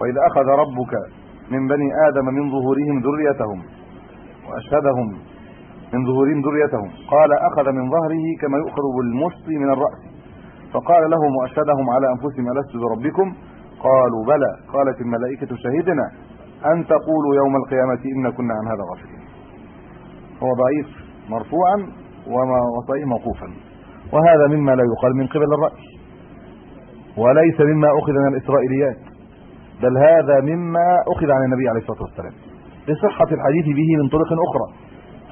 وإذا أخذ ربك من بني آدم من ظهورهم ذريتهم وأشهدهم من ظهورهم ذريتهم. قال أخذ من ظهره كما يؤخذ بالمشط من الرأس. فقال لهم وأشهدهم على أنفسهم ألست بربكم؟ قالوا بلى. قالت الملائكة شهدنا أن تقولوا يوم القيامة إن كنا عن هذا غافلين. هو ضعيف مرفوعا وما وصحيح موقوفا. وهذا مما لا يقال من قبل الرأي وليس مما أخذ من الإسرائيليات. بل هذا مما أخذ عن النبي عليه الصلاة والسلام لصحة الحديث به من طرق أخرى.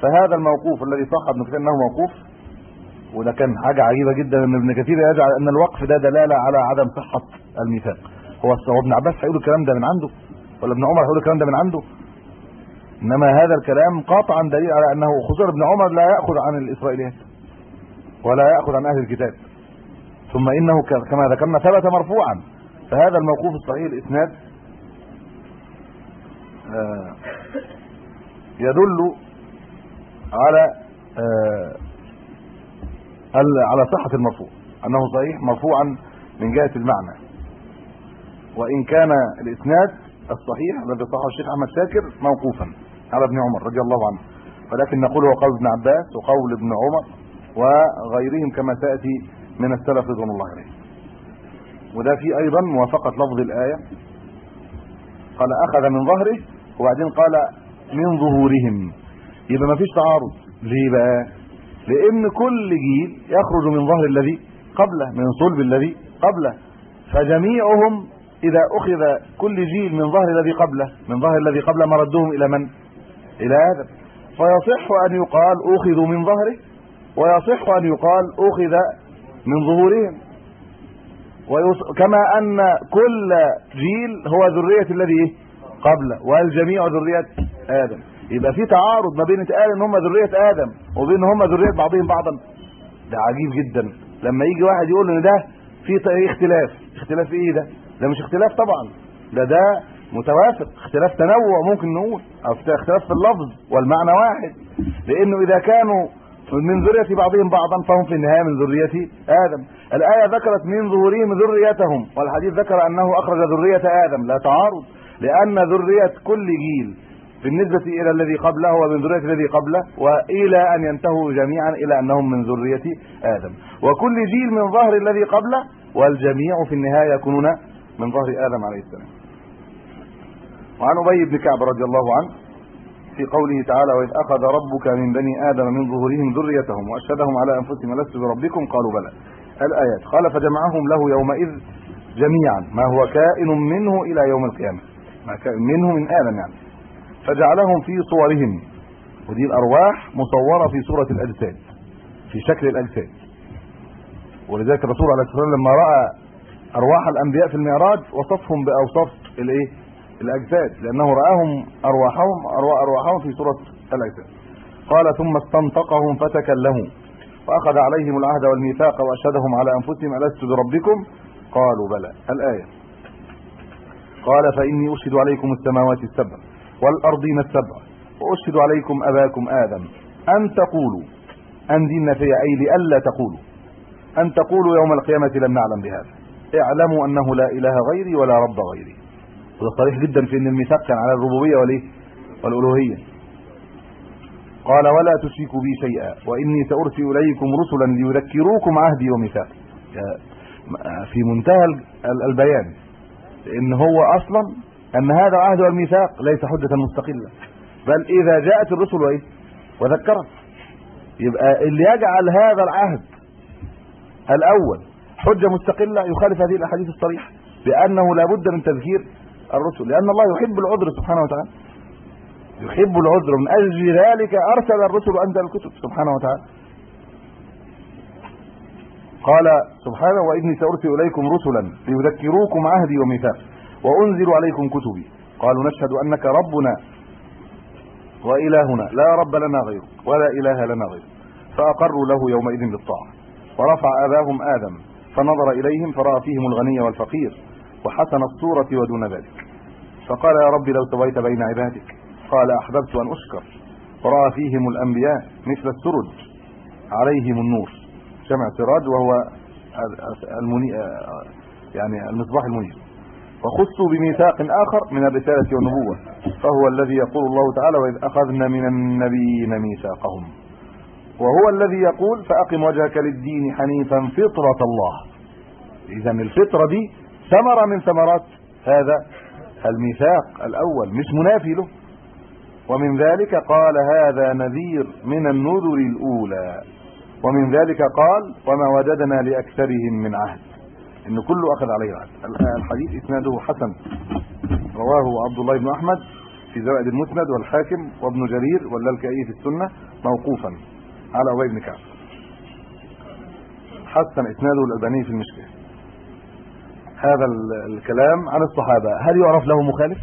فهذا الموقوف الذي صح ابن كثير أنه موقوف وده كان حاجة عجيبة جدا إن ابن كثير يجعل أن الوقف ده دلالة على عدم صحة الميثاق. هو ابن عباس هيقول الكلام ده من عنده ولا ابن عمر هيقول الكلام ده من عنده. إنما هذا الكلام قاطعا دليل على أنه خصوصا ابن عمر لا يأخذ عن الاسرائيليات ولا يأخذ عن أهل الكتاب. ثم إنه كما ذكرنا ثبت مرفوعا. فهذا الموقوف الصحيح الإسناد يدل على على صحة المرفوع أنه صحيح مرفوعا من جهة المعنى. وإن كان الإسناد الصحيح الذي صححه الشيخ أحمد شاكر موقوفا على ابن عمر رضي الله عنه. ولكن نقول هو قول ابن عباس وقول ابن عمر وغيرهم كما تاتي من السلف رضوان الله عليهم وده في أيضا موافقة لفظ الآية. قال أخذ من ظهره وبعدين قال من ظهورهم. يبقى ما فيش تعارض. ليه بقى؟ لأن كل جيل يخرج من ظهر الذي قبله من صلب الذي قبله. فجميعهم إذا أخذ كل جيل من ظهر الذي قبله من ظهر الذي قبله مردهم إلى من؟ إلى آدم فيصح أن يقال أخذوا من ظهره ويصح أن يقال أخذ من ظهورهم. كما أن كل جيل هو ذرية الذي قبله. والجميع ذرية آدم؟ يبقى في تعارض ما بين اتقال إن هم ذرية آدم وبين هم ذرية بعضهم بعضا. ده عجيب جدا. لما يجي واحد يقول إن ده في اختلاف. اختلاف إيه ده؟ ده مش اختلاف طبعا. ده ده متوافق. اختلاف تنوع ممكن نقول. أو اختلاف في اللفظ والمعنى واحد. لأنه إذا كانوا من ذرية بعضهم بعضا فهم في النهاية من ذرية آدم. الآية ذكرت من ظهورهم ذريتهم والحديث ذكر أنه أخرج ذرية آدم. لا تعارض لأن ذرية كل جيل بالنسبة إلى الذي قبله ومن ذرية الذي قبله وإلى أن ينتهوا جميعا إلى أنهم من ذرية آدم. وكل جيل من ظهر الذي قبله والجميع في النهاية يكونون من ظهر آدم عليه السلام. وعن أبي بن كعب رضي الله عنه في قوله تعالى واذ اخذ ربك من بني آدم من ظهورهم ذريتهم واشهدهم على انفسهم لست بربكم؟ قالوا بلى. الآيات. قال فجمعهم له يومئذ جميعا. ما هو كائن منه إلى يوم القيامه. ما كائن منه من آدم يعني. فجعلهم في صورهم. ودي الارواح مصوره في صوره الاجساد. في شكل الأجساد. ولذلك الرسول عليه الصلاة والسلام لما رأى أرواح الأنبياء في المعراج وصفهم بأوصاف الإيه؟ الأجساد لأنه رآهم أرواحهم أرواحهم في صوره الأجساد. قال ثم استنطقهم فتكلموا وأخذ عليهم العهد والميثاق وأشهدهم على أنفسهم ألست بربكم؟ قالوا بلى. الآية. قال فإني اشهد عليكم السماوات السبع والأرضين السبع واشهد عليكم أباكم آدم أن تقولوا أن دي النفيه اي لالا تقولوا أن تقولوا يوم القيامة لم نعلم بهذا. اعلموا أنه لا إله غيري ولا رب غيري. وده صريح جدا في إن الميثاق كان على الربوبية والإيه؟ والألوهية. قال ولا تشركوا بي شيئا وإني سأرسل إليكم رسلا ليذكروكم عهدي وميثاقي. في منتهى البيان ان هو أصلا أن هذا العهد والميثاق ليس حجة مستقلة بل إذا جاءت الرسل وإيه؟ وذكرت. يبقى اللي يجعل هذا العهد الأول حجة مستقلة يخالف هذه الأحاديث الصريحة بانه لا بد من تذكير الرسل لأن الله يحب العذر سبحانه وتعالى. يحب العذر. من أجل ذلك أرسل الرسل وانزل الكتب سبحانه وتعالى. قال سبحانه وإني سأرسل إليكم رسلا ليذكروكم عهدي وميثاقي وأنزل عليكم كتبي. قالوا نشهد أنك ربنا وإلهنا لا رب لنا غيرك ولا إله لنا غيرك. فأقروا له يومئذ بالطاعه ورفع آباهم آدم فنظر إليهم فرأى فيهم الغني والفقير وحسن الصورة ودون ذلك. فقال يا رب لو سويت بين عبادك. قال أحببت أن أشكر. وراى فيهم الأنبياء مثل السرج عليهم النور جمع سراج وهو المني يعني المصباح المنير. وخصوا بميثاق آخر من الرسالة والنبوة فهو الذي يقول الله تعالى وإذ أخذنا من النبيين ميثاقهم. وهو الذي يقول فأقم وجهك للدين حنيفا فطرة الله. اذا الفطرة دي ثمرة من ثمرات هذا الميثاق الأول مش منافي له. ومن ذلك قال هذا نذير من النذر الأولى. ومن ذلك قال وما وجدنا لأكثرهم من عهد. إن كله أخذ عليه العهد. الحديث إسناده حسن. رواه عبد الله بن أحمد في زوائد المسند والحاكم وابن جرير واللالكائي في السنة موقوفا على أبي بن كعب. حسن إسناده الألباني في المشكاه هذا الكلام عن الصحابة. هل يعرف له مخالف؟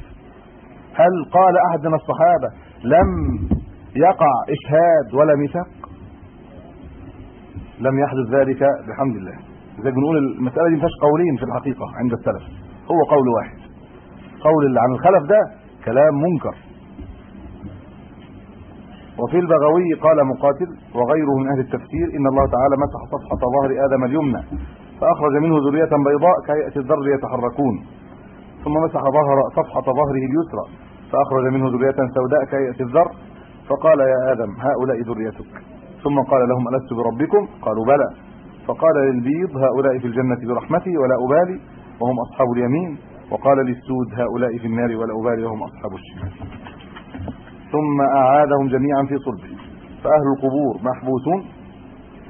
هل قال أحد من الصحابة لم يقع إشهاد ولا ميثاق؟ لم يحدث ذلك بحمد الله زي بنقول المسألة دي ما فيهاش قولين في الحقيقة عند السلف. هو قول واحد. قول اللي عن الخلف ده كلام منكر. وفي البغوي قال مقاتل وغيره من أهل التفسير إن الله تعالى مسح صفحة ظهر آدم اليمنى. فأخرج منه ذرية بيضاء كهيئه الذر يتحركون ثم مسح ظهر صفحة ظهره اليسرى. فأخرج منه ذرية سوداء كهيئة الذر. فقال يا آدم هؤلاء ذريتك. ثم قال لهم ألست بربكم؟ قالوا بلى. فقال للبيض هؤلاء في الجنة برحمتي ولا أبالي وهم أصحاب اليمين. وقال للسود هؤلاء في النار ولا أبالي وهم أصحاب الشمال. ثم أعادهم جميعا في صلبه فأهل القبور محبوسون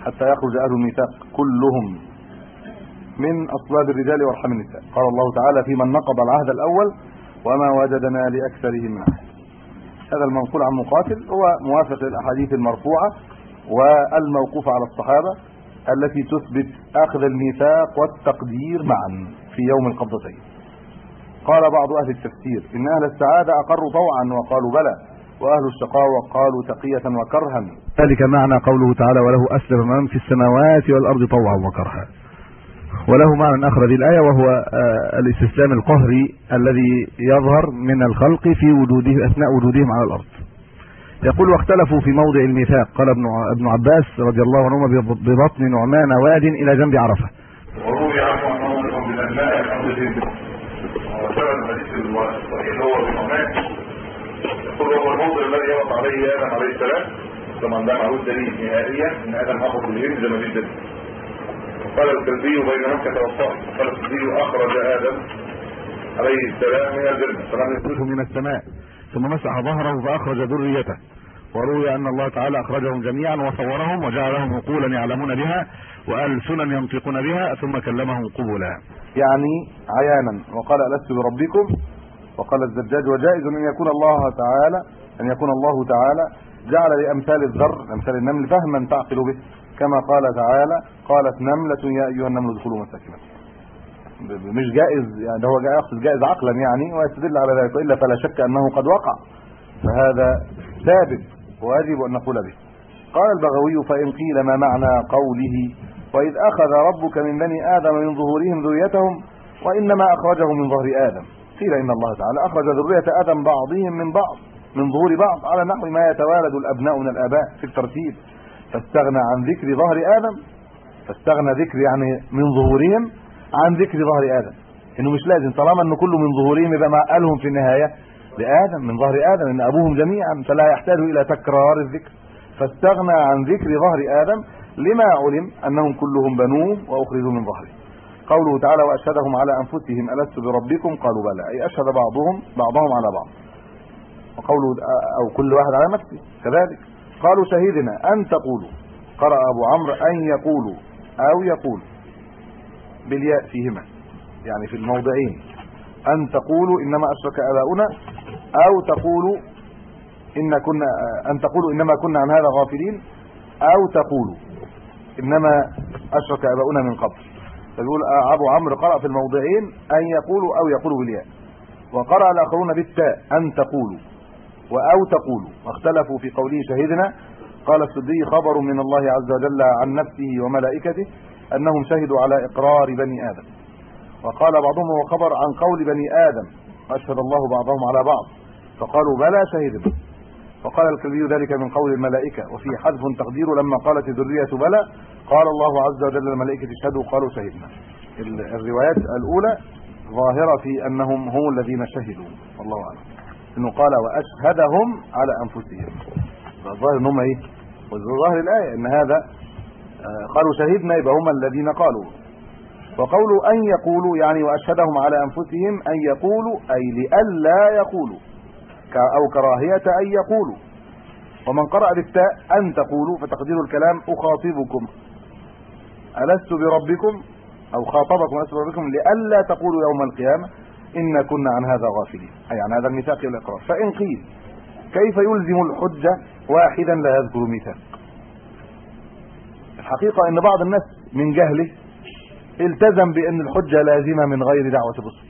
حتى يخرج أهل الميثاق. كلهم من أصلاب الرجال وارحم النساء. قال الله تعالى في من نقض العهد الأول وما وجدنا لأكثرهم من عهد. هذا المنقول عن مقاتل هو موافق للأحاديث المرفوعة والموقوفة على الصحابة التي تثبت أخذ الميثاق والتقدير معا في يوم القبضتين. قال بعض أهل التفسير إن أهل السعادة أقروا طوعا وقالوا بلى وأهل الشقاوة قالوا تقية وكرها. ذلك معنى قوله تعالى وله أسلم من في السماوات والأرض طوعا وكرها. وله معنى آخر هذه الآية وهو آه، الاستسلام القهري الذي يظهر من الخلق في وجوده أثناء وجودهم على الأرض. يقول واختلفوا في موضع الميثاق. قال ابن ابن عباس رضي الله عنهما ببطن نعمان واد إلى جنب عرفة. وروي عنه انه من بالابناء الحمد لله وسبب الحديث الصحيح هو بنعمان يقول هو الموضع الذي يقف عليه آدم عليه السلام طبعا ده معروف دليل نهائيا إن آدم هبط الهند ما في الدليل قال الكلبي بين مكة والطائف قال الكلبي أخرج آدم عليه السلام من الجنة. فلم يخرجه من السماء ثم مسح ظهره فأخرج ذريته. وروي أن الله تعالى أخرجهم جميعا وصورهم وجعلهم عقولا يعلمون بها والسنا ينطقون بها ثم كلمهم قبلا. يعني عيانا. وقال ألست بربكم؟ وقال الزجاج وجائز أن يكون الله تعالى أن يكون الله تعالى جعل لأمثال الذر امثال النمل فهما تعقل به. كما قال تعالى قالت نملة يا أيها النمل ادخلوا مساكنكم. مش جائز يعني هو جاي يقصد جائز عقلا يعني ويستدل على ذلك الا فلا شك أنه قد وقع. فهذا ثابت ويجب أن نقول به. قال البغوي فإن قيل ما معنى قوله وإذ أخذ ربك من بني آدم من ظهورهم ذريتهم وإنما اخرجه من ظهر آدم. قيل إن الله تعالى أخرج ذرية آدم بعضهم من بعض من ظهور بعض على نحو ما يتوالد الأبناء من الآباء في الترتيب. فاستغنى عن ذكر ظهر آدم. فاستغنى ذكر يعني من ظهورهم عن ذكر ظهر آدم. إنه مش لازم طالما ان كله من ظهورهم يبقى معقلهم في النهاية لآدم من ظهر آدم إن أبوهم جميعا فلا يحتاج إلى تكرار الذكر. فاستغنى عن ذكر ظهر آدم لما علم أنهم كلهم بنوه وأخرجوا من ظهره. قوله تعالى وأشهدهم على أنفسهم ألست بربكم؟ قالوا بلى. أي أشهد بعضهم بعضهم على بعض. وقوله أو كل واحد على نفسه. كذلك. قالوا شهدنا أن تقولوا. قرأ أبو عمرو أن يقولوا أو يقول. بالياء فيهما يعني في الموضعين. أن تقولوا إنما أشرك آباؤنا أو تقولوا إن كنا أن تقولوا إنما كنا عن هذا غافلين أو تقولوا إنما أشرك آباؤنا من قبل. فبيقول أبو عمرو قرأ في الموضعين أن يقولوا أو يقولوا بالياء. وقرأ الآخرون بالتاء أن تقولوا. وأو تقولوا واختلفوا في قوله شهدنا قال السدي خبر من الله عز وجل عن نفسه وملائكته أنهم شهدوا على إقرار بني آدم. وقال بعضهم هو خبر عن قول بني آدم أشهد الله بعضهم على بعض. فقالوا بلى شهدنا. وقال الكلبي ذلك من قول الملائكة وفي حذف تقدير لما قالت الذرية بلى قال الله عز وجل للملائكة اشهدوا قالوا شهدنا. الروايات الأولى ظاهرة في أنهم هم الذين شهدوا والله أعلم. انه قال وأشهدهم على أنفسهم. فالظاهر إن هم إيه؟ وظاهر الآية إن هذا آه، قالوا شهدنا يبقى هم الذين قالوا. وقولوا أن يقولوا يعني وأشهدهم على أنفسهم أن يقولوا أي لئلا يقولوا أو كراهية أن يقولوا. ومن قرأ بالتاء أن تقولوا فتقدير الكلام أخاطبكم. ألست بربكم؟ أو خاطبكم ألست بربكم لئلا تقولوا يوم القيامة؟ إن كنا عن هذا غافلين. أي عن هذا الميثاق والإقرار. فإن قيل كيف يلزم الحجه واحدا لا يذكر ميثاق. الحقيقة إن بعض الناس من جهله التزم بأن الحجه لازمة من غير دعوة الرسل.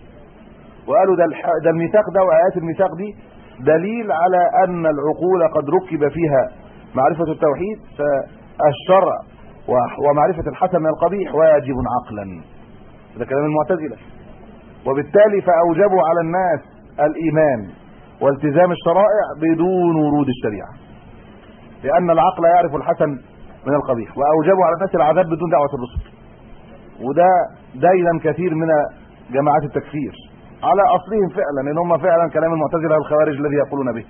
وقالوا ده ده الميثاق ده وآيات الميثاق دي دليل على أن العقول قد ركب فيها معرفة التوحيد فالشرع ومعرفة الحسن من القبيح واجب عقلا. ده كلام المعتزلة. وبالتالي فأوجبوا على الناس الإيمان والتزام الشرائع بدون ورود الشريعة لأن العقل يعرف الحسن من القبيح وأوجبوا على الناس العذاب بدون دعوة الرسل. وده دايما كثير من جماعات التكفير على أصلهم فعلا إن هم فعلا كلام المعتزلة والخوارج الذي يقولون به.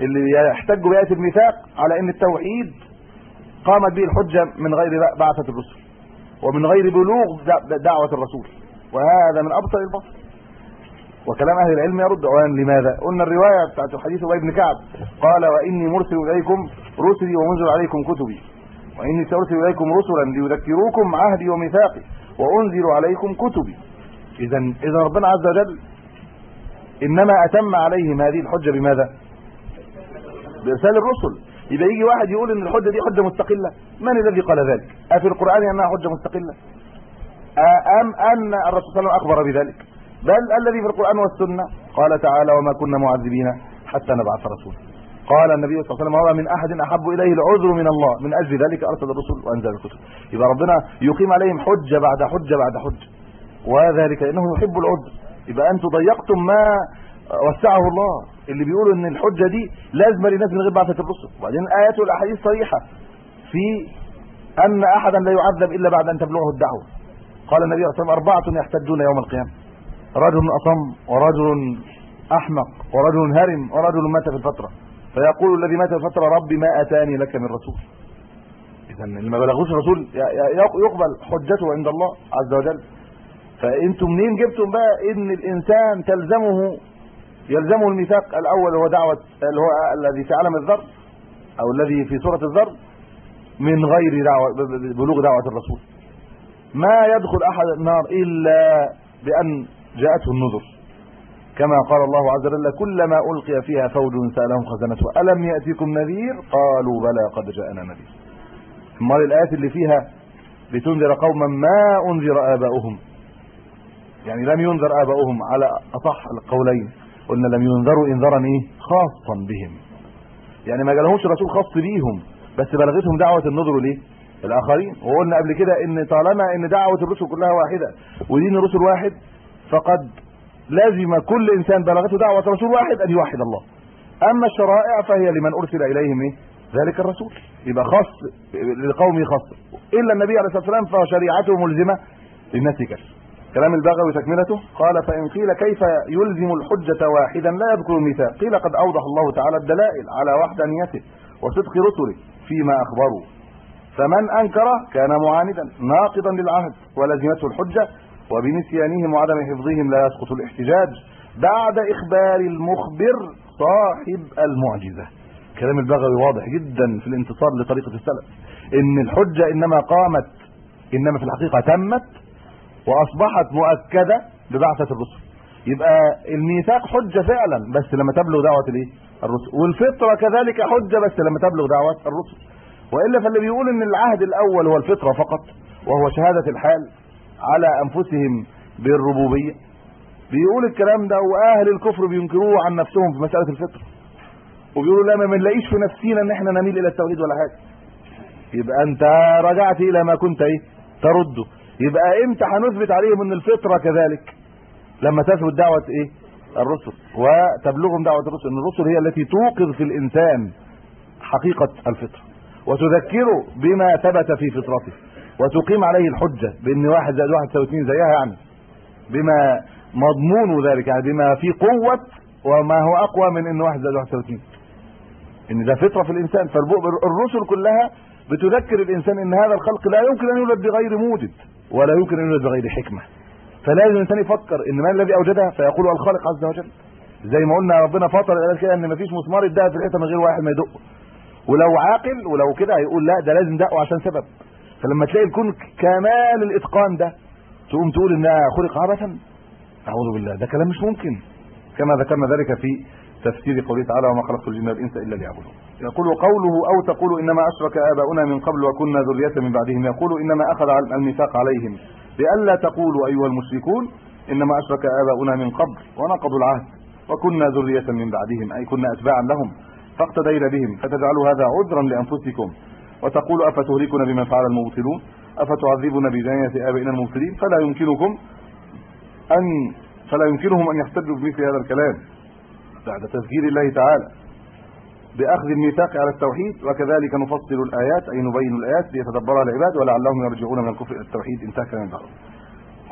اللي يحتجوا بآية الميثاق على إن التوحيد قامت به الحجة من غير بعثة الرسل ومن غير بلوغ دعوة الرسول. وهذا من ابطل البطل. وكلام أهل العلم يرد اولا لماذا؟ قلنا الرواية بتاعت حديث أبي بن كعب. قال وإني مرسل إليكم رسلي ومنزل عليكم كتبي. وإني سأرسل إليكم رسلا ليذكروكم عهدي وميثاقي وأنزل عليكم كتبي. اذا إذا ربنا عز وجل إنما أتم عليهم هذه الحجة بماذا؟ بإرسال الرسل. يبقى يجي واحد يقول إن الحجة دي حجة مستقلة. من الذي قال ذلك؟ أفي القرآن أنها حجة مستقلة؟ أم أن الرسول صلى الله عليه وسلم أخبر بذلك؟ بل الذي في القرآن والسنة. قال تعالى وما كنا معذبين حتى نبعث رسولا. قال النبي صلى الله عليه وسلم هو من أحد أحب إليه العذر من الله. من أجل ذلك أرسل الرسل وأنزل الكتب. يبقى ربنا يقيم عليهم حجة بعد حجة بعد حجة. وذلك إنه يحب العذر. يبقى أنتم ضيقتم ما وسعه الله. اللي بيقولوا إن الحجة دي لازمة للناس من غير بعثة الرسل. وبعدين الايات والاحاديث صريحه في أن أحدا لا يعذب إلا بعد أن تبلغه الدعوة. قال النبي عليه وسلم أربعة يحتجون يوم القيامة. رجل أصم ورجل أحمق ورجل هرم ورجل مات في الفترة. فيقول الذي مات في الفترة ربي ما آتاني لك من رسول. إذا اللي ما بلغوش الرسول يقبل حجته عند الله عز وجل. فانتم منين جبتم بقى إن الإنسان تلزمه يلزمه الميثاق الأول هو دعوه اللي هو الذي في عالم الذر أو الذي في سوره الذر من غير دعوه بلوغ دعوة الرسول. ما يدخل أحد النار إلا بأن جاءته النذر. كما قال الله عز وجل كلما ألقي فيها فوج سألهم خزنتها ألم يأتيكم نذير؟ قالوا بلى قد جاءنا نذير. امال الايات اللي فيها بتنذر قوما ما أنذر آباؤهم. يعني لم ينذر آباؤهم على أصح القولين. قلنا لم ينذروا انذارا إيه؟ خاصا بهم. يعني ما جالهمش رسول خاص بيهم بس بلغتهم دعوة النذر ليه؟ الآخرين. وقلنا قبل كده إن طالما إن دعوة الرسل كلها واحدة ودين الرسل واحد فقد لازم كل إنسان بلغته دعوة رسول واحد أن يوحد الله. أما الشرائع فهي لمن أرسل إليهم إيه؟ ذلك الرسول. يبقى خاص لقومه خاص. إلا النبي عليه الصلاة والسلام فشريعته ملزمة للناس كافه كلام البغوي تكملته. قال فإن قيل كيف يلزم الحجة واحدا لا يذكر المثال قيل قد أوضح الله تعالى الدلائل على وحدانيته وصدق رسله فيما أخبروا فمن أنكره كان معاندا ناقضا للعهد ولزمته الحجة وبنسيانهم وعدم حفظهم لا يسقط الاحتجاج. بعد إخبار المخبر صاحب المعجزة. كلام البغوي واضح جدا في الانتصار لطريقة السلف. إن الحجة إنما قامت إنما في الحقيقة تمت وأصبحت مؤكدة ببعثه الرسل. يبقى الميثاق حجة فعلا بس لما تبلغ دعوة الإيه؟ الرسل. والفطرة كذلك حجة بس لما تبلغ دعوة الرسل. وإلا فاللي بيقول إن العهد الأول هو الفطرة فقط وهو شهادة الحال على أنفسهم بالربوبية. بيقول الكلام ده وأهل الكفر بينكروه عن نفسهم في مسألة الفطرة. وبيقولوا لا ما بنلاقيش في نفسينا إن إحنا نميل إلى التوحيد ولا حاجة. يبقى أنت رجعت إلى ما كنت إيه؟ ترده. يبقى إمتى هنثبت عليهم إن الفطرة كذلك؟ لما تثبت دعوة إيه؟ الرسل. وتبلغهم دعوة الرسل إن الرسل هي التي توقظ في الإنسان حقيقة الفطرة. وتذكره بما ثبت في فطرته وتقيم عليه الحجة بأن واحد زائد واحد يساوي اثنين زيها يعني بما مضمون ذلك يعني بما فيه قوة وما هو أقوى من أن واحد زائد واحد يساوي اثنين. إن ده فطرة في الإنسان فالرسل كلها بتذكر الإنسان إن هذا الخلق لا يمكن أن يولد بغير موجد ولا يمكن أن يولد بغير حكمة. فلازم الإنسان يفكر إن من الذي اوجدها فيقول الخالق عز وجل. زي ما قلنا ربنا فطر الالات كده أن مفيش مسمار يدق في الحته من غير واحد ما يدقه ولو عاقل ولو كده هيقول لا ده لازم دقه عشان سبب. فلما تلاقي الكون كمال الاتقان ده تقوم تقول إنها خلق عبثا. أعوذ بالله ده كلام مش ممكن. كما ذكرنا ذلك في تفسير قوله تعالى وما خلقت الجن والإنس إلا ليعبدون. يقول قوله أو تقول إنما أشرك آباؤنا من قبل وكنا ذرية من بعدهم. يقول إنما أخذ الميثاق عليهم. لئلا تقولوا أيها المشركون إنما أشرك آباؤنا من قبل ونقضوا العهد وكنا ذرية من بعدهم أي كنا اتباعا لهم. فاقتدينا بهم فتجعلوا هذا عذرا لأنفسكم. وتقولوا افتهلكنا بما فعل المبطلون؟ افتعذبنا بجناية آبائنا المبطلين؟ فلا يمكنكم ان فلا يمكنهم أن يحتجوا بمثل هذا الكلام. بعد تذكير الله تعالى بأخذ الميثاق على التوحيد وكذلك نفصل الآيات أي نبين الآيات ليتدبرها العباد ولعلهم يرجعون من الكفر إلى التوحيد انتهى كلام بعض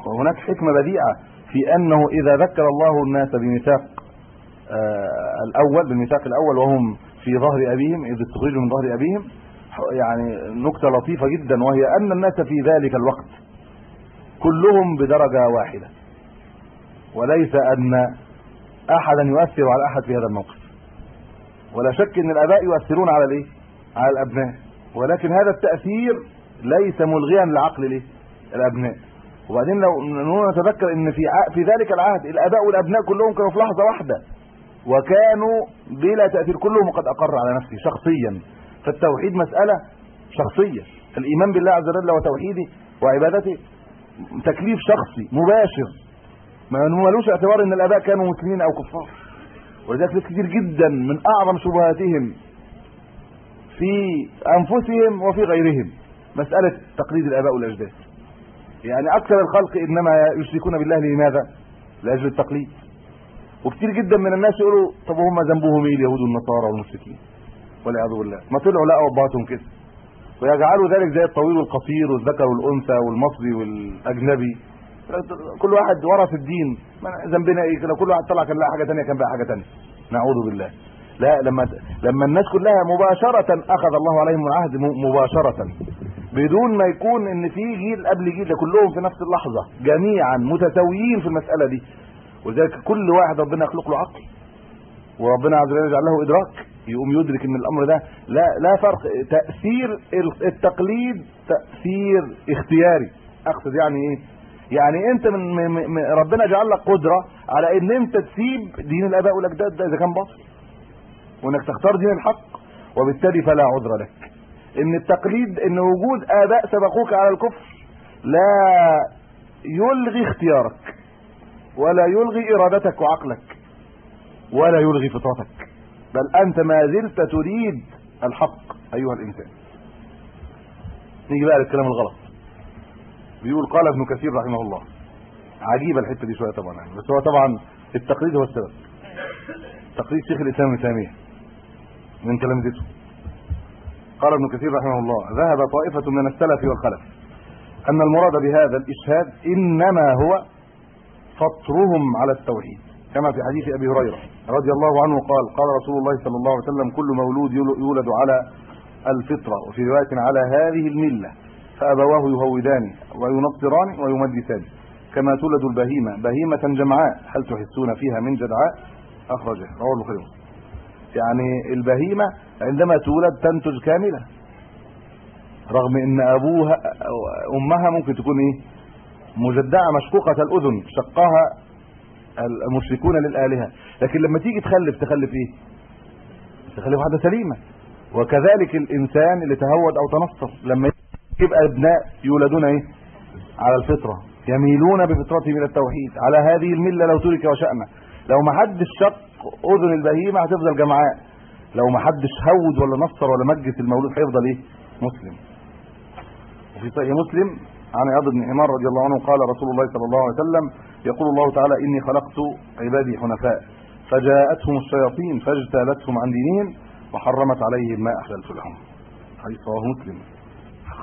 وهناك حكمة بديعة في أنه إذا ذكر الله الناس بميثاق الأول بالميثاق الأول وهم في ظهر أبيهم إذ استخرجوا من ظهر أبيهم يعني نكتة لطيفة جدا وهي أن الناس في ذلك الوقت كلهم بدرجة واحدة. وليس أن احدا يؤثر على أحد في هذا الموقف. ولا شك إن الآباء يؤثرون على الإيه؟ على الأبناء. ولكن هذا التأثير ليس ملغيا لعقل الايه الأبناء. وبعدين لو نتذكر إن في في ذلك العهد الآباء والأبناء كلهم كانوا في لحظة واحدة وكانوا بلا تأثير. كلهم قد أقر على نفسه شخصيا. فالتوحيد مسألة شخصية. الإيمان بالله عز وجل وتوحيده وعبادته تكليف شخصي مباشر. ما ملوش اعتبار إن الآباء كانوا مسلمين أو كفار. ولذلك ناس كتير جدا من أعظم شبهاتهم في أنفسهم وفي غيرهم. مسألة تقليد الآباء والأجداد. يعني أكثر الخلق إنما يشركون بالله لماذا؟ لأجل التقليد. وكتير جدا من الناس يقولوا طب هم ذنبهم إيه اليهود والنصارى والمشركين؟ والعياذ بالله. ما طلعوا لقوا ابهاتهم كده. ويجعلوا ذلك زي الطويل والقصير والذكر والأنثى والمصري والأجنبي. كل واحد ورث الدين. ذنبنا إيه؟ لو كل واحد طلع كان لها حاجة ثانية كان بقى حاجة ثانية نعوذ بالله. لا لما لما الناس كلها مباشرة أخذ الله عليهم العهد مباشرة. بدون ما يكون إن في جيل قبل جيل كلهم في نفس اللحظة. جميعا متساويين في المسألة دي. ولذلك كل واحد ربنا يخلق له عقل. وربنا عز وجل يجعل له إدراك يقوم يدرك إن الأمر ده لا لا فرق. تأثير التقليد تأثير اختياري. أقصد يعني إيه؟ يعني أنت من, من, ربنا جعل لك قدرة على إن أنت تسيب دين الآباء والأجداد ده إذا كان باطل. وإنك تختار دين الحق وبالتالي فلا عذر لك. إن التقليد إن وجود آباء سبقوك على الكفر لا يلغي اختيارك. ولا يلغي إرادتك وعقلك ولا يلغي فطرتك بل أنت ما زلت تريد الحق أيها الإنسان. نيجي بقى للكلام الغلط. بيقول قال ابن كثير رحمه الله عجيبه الحتة دي شوية طبعا يعني بس هو طبعا التقليد هو السبب. تقليد شيخ الإسلام ابن تيمية من تلامذته. قال ابن كثير رحمه الله ذهب طائفة من السلف والخلف أن المراد بهذا الإشهاد إنما هو فطرهم على التوحيد. كما في حديث أبي هريرة رضي الله عنه قال قال رسول الله صلى الله عليه وسلم كل مولود يولد على الفطرة وفي رواية على هذه الملة فأبواه يهودان وينصران ويمجسان كما تولد البهيمة. بهيمة جمعاء هل تحسون فيها من جدعاء؟ أخرجه. رواه البخاري يعني البهيمة عندما تولد تنتج كاملة رغم إن أبوها أمها ممكن تكون إيه؟ مجدعة مشقوقة الأذن شقها المشركون للآلهة. لكن لما تيجي تخلف تخلف إيه؟ تخلف واحدة سليمة. وكذلك الإنسان اللي تهود أو تنصر لما يبقى أبناء يولدون إيه؟ على الفطرة. يميلون بفطرتهم إلى التوحيد. على هذه الملة لو ترك وشأنه لو ما حدش شق أذن البهيمة هتفضل جمعاء لو ما حدش هود ولا نصر ولا مجس المولود هيفضل إيه؟ مسلم. وفي صحيح مسلم عن عياض بن حمار رضي الله عنه قال رسول الله صلى الله عليه وسلم يقول الله تعالى إني خلقت عبادي حنفاء. فجاءتهم الشياطين فاجتالتهم عن دينهم وحرمت عليهم ما أحللت لهم. حديث رواه مسلم.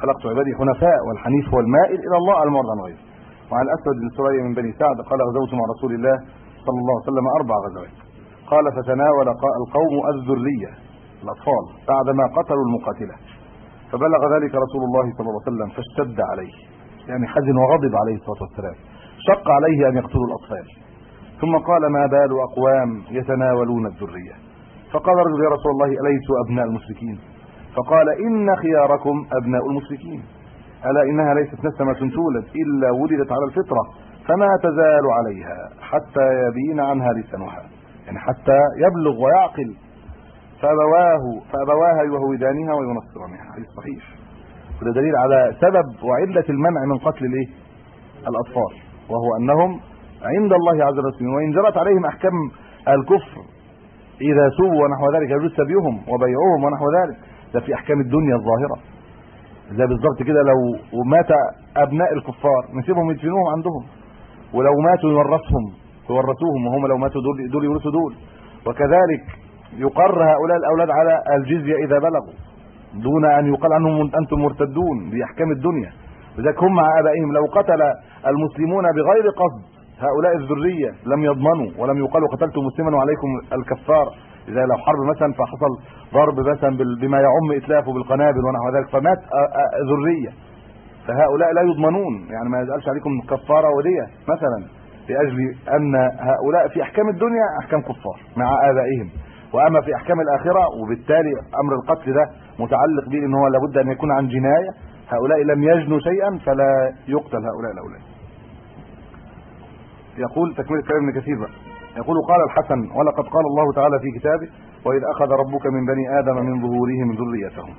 خلقت عبادي حنفاء والحنيف هو المائل إلى الله على المرضى غيره. وعن اسود بن سري من بني سعد قال غزوت مع رسول الله صلى الله عليه وسلم أربع غزوات. قال فتناول القوم الذرية الأطفال بعدما قتلوا المقاتلة. فبلغ ذلك رسول الله صلى الله عليه وسلم فاشتد عليه. يعني حزن وغضب عليه الصلاة والسلام. شق عليه أن يقتلوا الأطفال. ثم قال ما بال أقوام يتناولون الذرية. فقال رجل يا رسول الله أليسوا أبناء المشركين؟ فقال إن خياركم أبناء المشركين. ألا إنها ليست نسمة تولد إلا ولدت على الفطرة فما تزال عليها حتى يبين عنها لسانها. يعني حتى يبلغ ويعقل. فأبواه فابواها يهودانها وينصرانها. حديث صحيح. وده دليل على سبب وعلة المنع من قتل الايه؟ الأطفال وهو أنهم عند الله عز وجل وإن جرت عليهم أحكام الكفر إذا سووا ونحو ذلك يجوز سبيهم وبيعهم ونحو ذلك. ده في أحكام الدنيا الظاهرة. زي بالظبط كده لو مات أبناء الكفار نسيبهم يدفنوهم عندهم ولو ماتوا يورثهم يورثوهم وهم لو ماتوا دول دول يورثوا دول. وكذلك يقر هؤلاء الأولاد على الجزية إذا بلغوا. دون أن يقال عنهم أنتم مرتدون بأحكام الدنيا. لذلك هم مع آبائهم لو قتل المسلمون بغير قصد هؤلاء الذرية لم يضمنوا ولم يقالوا قتلتم مسلما وعليكم الكفاره إذا لو حرب مثلا فحصل ضرب مثلا بما يعم اتلافه بالقنابل ونحو ذلك فمات ذرية. فهؤلاء لا يضمنون. يعني ما يسالش عليكم كفارة ودية مثلا لأجل أن هؤلاء في أحكام الدنيا أحكام كفار مع آبائهم. وأما في أحكام الآخرة وبالتالي أمر القتل ده متعلق به ان هو لابد أن يكون عن جناية هؤلاء لم يجنوا شيئا فلا يقتل هؤلاء الأولاد. يقول تكملة كلام ابن كثير بقى. يقول قال الحسن ولقد قال الله تعالى في كتابه وإذ أخذ ربك من بني آدم من ظهورهم ذريتهم.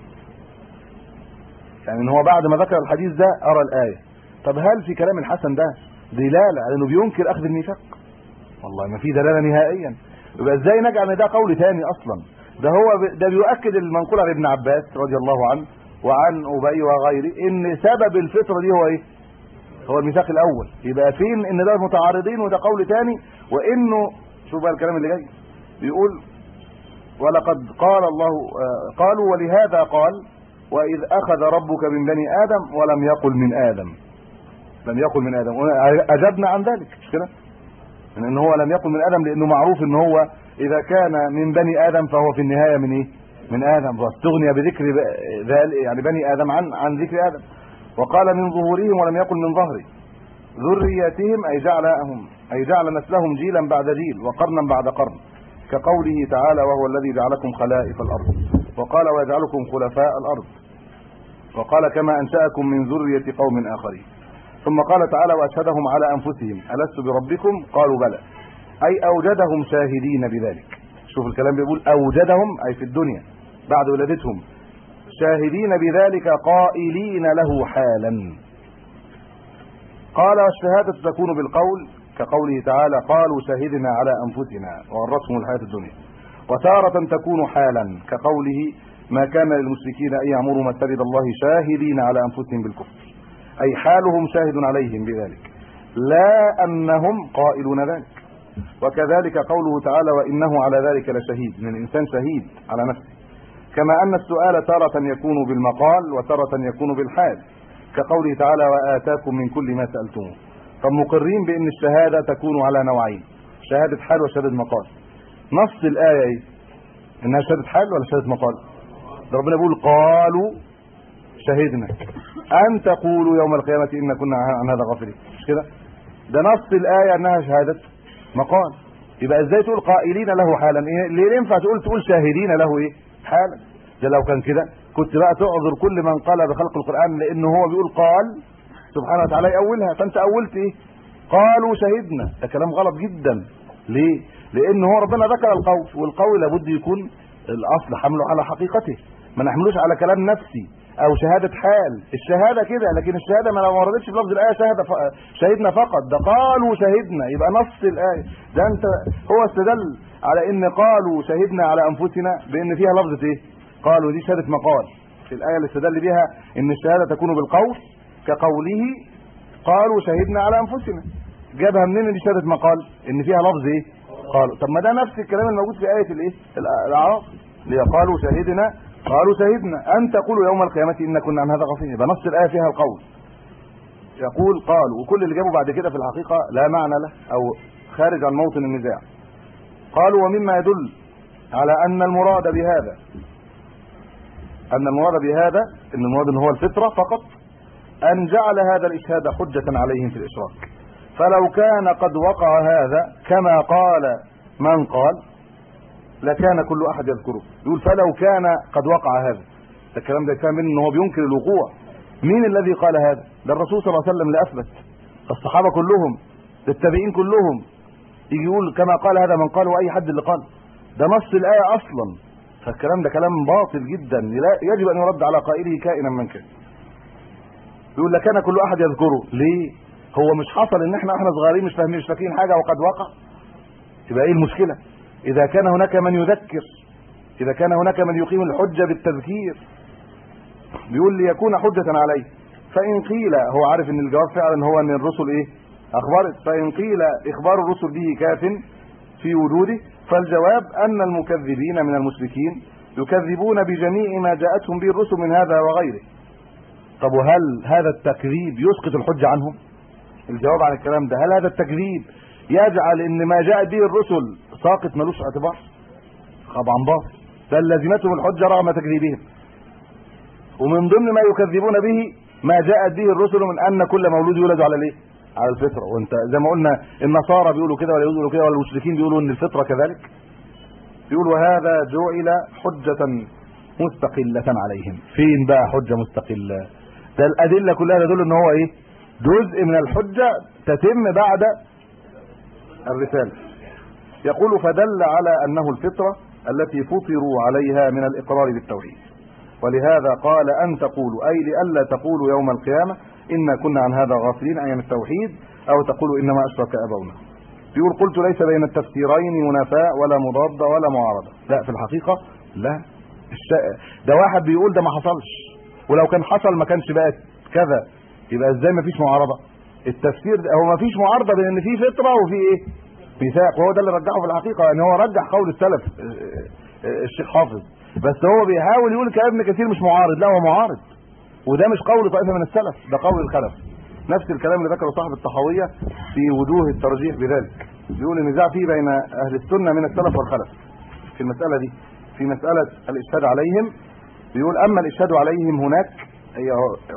يعني إن هو بعد ما ذكر الحديث ده أرى الآية. طب هل في كلام الحسن ده دلالة على إنه بينكر أخذ الميثاق؟ والله ما في دلالة نهائيا. يبقى إزاي نجعل إن ده قول ثاني أصلا؟ ده هو ده بيؤكد المنقول عن ابن عباس رضي الله عنه وعن أبي وغيره إن سبب الفطرة دي هو إيه؟ هو الميثاق الأول. يبقى فين إن ده متعارضين وده قول ثاني وإنه شوف بقى الكلام اللي جاي. بيقول ولقد قال الله آه، قالوا ولهذا قال وإذ أخذ ربك من بني آدم ولم يقل من آدم. لم يقل من آدم. أجبنا عن ذلك مش كده؟ من ان هو لم يقل من آدم لأنه معروف ان هو إذا كان من بني آدم فهو في النهاية من إيه؟ من آدم. واستغني بذكر ذلك يعني بني آدم عن عن ذكر آدم. وقال من ظهورهم ولم يقل من ظهره ذريتهم أي جعلهم أي جعل نسلهم جيلا بعد جيل وقرنا بعد قرن. كقوله تعالى وهو الذي جعلكم خلائف الأرض. وقال ويجعلكم خلفاء الأرض. وقال كما أنشأكم من ذرية قوم آخرين. ثم قال تعالى وأشهدهم على أنفسهم ألست بربكم؟ قالوا بلى. أي أوجدهم شاهدين بذلك. شوف الكلام بيقول أوجدهم أي في الدنيا. بعد ولادتهم. شاهدين بذلك قائلين له حالا. قال والشهادة تكون بالقول كقوله تعالى قالوا شهدنا على أنفسنا وورثهم الحياة الدنيا. وتارة تكون حالا كقوله ما كان للمشركين أن يعمروا مساجد الله شاهدين على أنفسهم بالكفر. أي حالهم شاهد عليهم بذلك. لا أنهم قائلون ذلك. وكذلك قوله تعالى وإنه على ذلك لشهيد من الإنسان شهيد على نفسه. كما أن السؤال تارة يكون بالمقال وتارة يكون بالحال. كقوله تعالى وآتاكم من كل ما سألتموه. فمقرين بأن الشهادة تكون على نوعين شهادة حال وشهادة مقال. نص الآية إيه؟ إنها شهادة حال ولا شهادة مقال؟ ربنا بيقول قالوا شهدنا. أن تقولوا يوم القيامة إن كنا عن هذا غافلين؟ مش كده؟ ده نص الآية أنها شهادة مقال يبقى إزاي تقول قائلين له حالا؟ إيه؟ ليه ينفع تقول تقول شاهدين له إيه؟ حالا. ده لو كان كده كنت بقى تعذر كل من قال بخلق القرآن لأنه هو بيقول قال. سبحانه وتعالى يأولها. فأنت أولت إيه؟ قالوا شهدنا. ده كلام غلط جدا. ليه؟ لأن هو ربنا ذكر القول والقول لابد يكون الأصل حمله على حقيقته. ما نحملوش على كلام نفسي. أو شهادة حال. الشهادة كده لكن الشهادة ما لو وردتش في لفظ الآية شهادة. شهدنا فقط. ده قالوا شهدنا. يبقى نص الآية. ده أنت هو استدل على إن قالوا شهدنا على أنفسنا بإن فيها لفظة إيه؟ قالوا دي شهادة مقال. في الآية اللي استدل بها إن الشهادة تكون بالقول كقوله قالوا شهدنا على أنفسنا. جابها منين دي شهادة مقال؟ إن فيها لفظ إيه؟ قالوا. طب ما ده نفس الكلام الموجود في آية الإيه؟ الأعراف. اللي قالوا شهدنا قالوا شهدنا أن تقولوا يوم القيامة ان كنا عن هذا غافلين. يبقى نص الآية فيها القول. يقول قالوا وكل اللي جابه بعد كده في الحقيقة لا معنى له أو خارج عن موطن النزاع. قالوا ومما يدل على أن المراد بهذا أن المراد بهذا إن المراد ان هو الفطرة فقط أن جعل هذا الإشهاد حجة عليهم في الاشراك فلو كان قد وقع هذا كما قال من قال لكان كل أحد يذكره. يقول فلو كان قد وقع هذا. الكلام ده كان إن هو بينكر الوقوع. مين الذي قال هذا؟ ده الرسول صلى الله عليه وسلم اللي أثبت. الصحابة كلهم التابعين كلهم. يجي يقول كما قال هذا من قال وأي حد اللي قال. ده نص الآية أصلا. فالكلام ده كلام باطل جدا. يجب أن يرد على قائله كائنا من كان. يقول لكان كل أحد يذكره. ليه؟ هو مش حصل إن إحنا إحنا صغيرين مش فاهمين مش فاكرين حاجة وقد وقع. يبقى إيه المشكلة؟ إذا كان هناك من يذكر إذا كان هناك من يقيم الحجة بالتذكير بيقول ليكون حجة عليه. فإن قيل هو عارف إن الجواب فعلا هو إن الرسل إيه؟ أخبرت. فإن قيل إخبار الرسل به كاف في وجوده فالجواب أن المكذبين من المشركين يكذبون بجميع ما جاءتهم به الرسل من هذا وغيره. طب وهل هذا التكذيب يسقط الحجه عنهم؟ الجواب عن الكلام ده هل هذا التكذيب يجعل إن ما جاء به الرسل ساقط ملوش اعتبار. طبعا باطل. بل لازمتهم الحجة رغم تكذيبهم. ومن ضمن ما يكذبون به ما جاءت به الرسل من أن كل مولود يولد على الايه؟ على الفطرة. وانت زي ما قلنا النصارى بيقولوا كده ولا يقولوا كده ولا المشركين بيقولوا إن الفطرة كذلك. بيقولوا هذا جعل حجة مستقلة عليهم. فين بقى حجة مستقلة؟ ده الأدلة كلها تدل إن هو إيه؟ جزء من الحجة تتم بعد الرسالة. يقول فدل على أنه الفطرة التي فطروا عليها من الإقرار بالتوحيد. ولهذا قال أن تقولوا أي لئلا تقولوا يوم القيامة إنا كنا عن هذا غافلين أي عن التوحيد أو تقولوا إنما أشرك أبونا. يقول قلت ليس بين التفسيرين منافاه ولا مضاده ولا معارضة. لا في الحقيقة لا. ده واحد بيقول ده ما حصلش. ولو كان حصل ما كانش بقى كذا. يبقى إزاي ما فيش معارضة؟ التفسير هو ما فيش معارضة بين إن في فطرة وفي إيه؟ ميثاق وهو ده اللي رجحه في الحقيقة يعني هو رجح قول السلف الشيخ حافظ. بس هو بيحاول يقول كلام ابن كثير مش معارض لا هو معارض. وده مش قول طائفة من السلف ده قول الخلف. نفس الكلام اللي ذكره صاحب الطحاوية في وجوه الترجيح بذلك. بيقول النزاع فيه بين أهل السنة من السلف والخلف في المسألة دي في مسألة الاشهاد عليهم بيقول أما الاشهاد عليهم هناك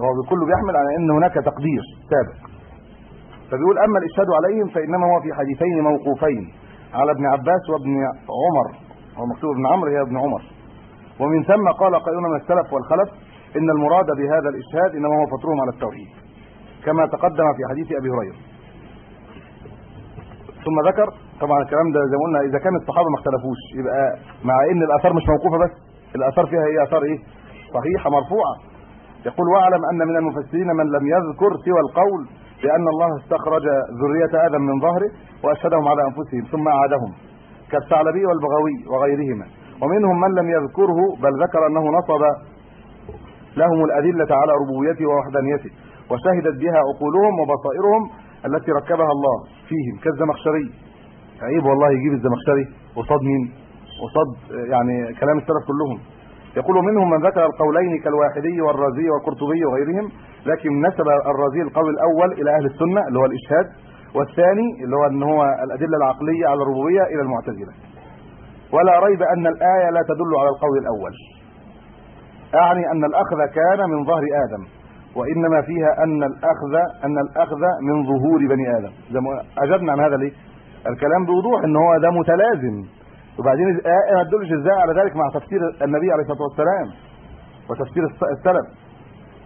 هو كله بيحمل على إن هناك تقدير سابق. فبيقول أما الإشهاد عليهم فإنما هو في حديثين موقوفين على ابن عباس وابن عمر هو مكتوب ابن عمرو هي ابن عمر. ومن ثم قال قائلون من السلف والخلف إن المراد بهذا الإشهاد إنما هو فطرهم على التوحيد كما تقدم في حديث أبي هريرة. ثم ذكر طبعا الكلام ده زي ما قلنا إذا كان الصحابة ما اختلفوش يبقى مع إن الآثار مش موقوفة بس الآثار فيها هي آثار إيه؟ صحيحة مرفوعة. يقول واعلم أن من المفسرين من لم يذكر سوى القول بأن الله استخرج ذرية آدم من ظهره وأشهدهم على أنفسهم ثم أعادهم كالثعلبي والبغوي وغيرهما. ومنهم من لم يذكره بل ذكر أنه نصب لهم الأدلة على ربوبيته ووحدانيته وشهدت بها عقولهم وبصائرهم التي ركبها الله فيهم كالزمخشري. عيب والله يجيب الزمخشري قصاد مين؟ قصاد يعني كلام السلف كلهم. يقول منهم من ذكر القولين كالواحدي والرازي والقرطبي وغيرهم لكن نسب الرازي القول الأول إلى أهل السنة اللي هو الإشهاد والثاني اللي هو إن هو الأدلة العقلية على الربوبية إلى المعتزلة. ولا ريب أن الآية لا تدل على القول الأول. أعني أن الأخذ كان من ظهر آدم وإنما فيها أن الأخذ أن الأخذ من ظهور بني آدم. أجبنا عن هذا ليه؟ الكلام بوضوح إن هو ده متلازم. وبعدين ما تدلش إزاي على ذلك مع تفسير النبي عليه الصلاة والسلام وتفسير السلف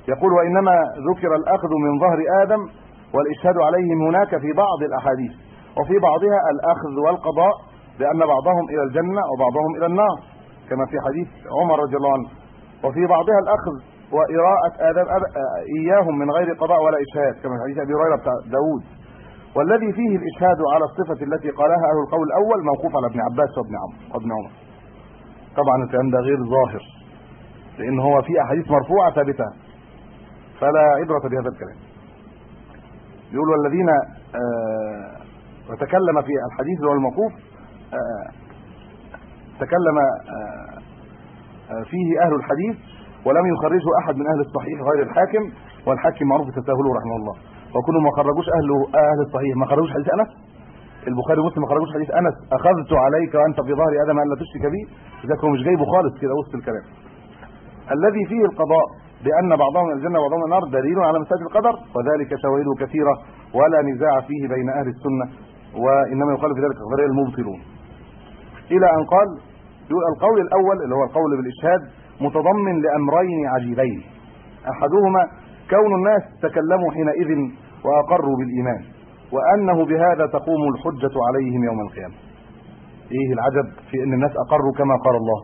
يقول وإنما ذكر الأخذ من ظهر آدم والإشهاد عليهم هناك في بعض الأحاديث وفي بعضها الأخذ والقضاء لأن بعضهم إلى الجنة وبعضهم إلى النار كما في حديث عمر رضي الله عنه. وفي بعضها الأخذ وإراءة آدم إياهم من غير قضاء ولا إشهاد كما في حديث أبي هريرة بتاع داود. والذي فيه الإشهاد على الصفة التي قالها أهل القول الأول موقوف على ابن عباس وابن عمرو وابن عمر. طبعا الكلام ده غير ظاهر لأن هو في أحاديث مرفوعة ثابتة فلا عبرة بهذا الكلام. يقول والذين آه وتكلم في الحديث اللي هو الموقوف آه تكلم آه فيه أهل الحديث ولم يخرجه أحد من أهل الصحيح غير الحاكم والحاكم معروف بتساهله رحمه الله. وكلهم ما خرجوش أهل أهل الصحيح. ما خرجوش حديث أنس؟ البخاري ومسلم ما خرجوش حديث أنس. أخذت عليك وأنت في ظهر أدم الا تشرك بي؟ ذاك هو مش جايبه خالص كده وسط الكلام. الذي فيه القضاء بأن بعضهم الجنة وبعضهم النار دليل على مساله القدر وذلك شواهده كثيرة ولا نزاع فيه بين أهل السنة وإنما يقال في ذلك القدريه المبطلون. إلى أن قال القول الأول اللي هو القول بالإشهاد متضمن لأمرين عجيبين. أحدهما كون الناس تكلموا حينئذ وأقروا بالإيمان وأنه بهذا تقوم الحجة عليهم يوم القيامة. إيه العجب في أن الناس أقروا كما قال الله؟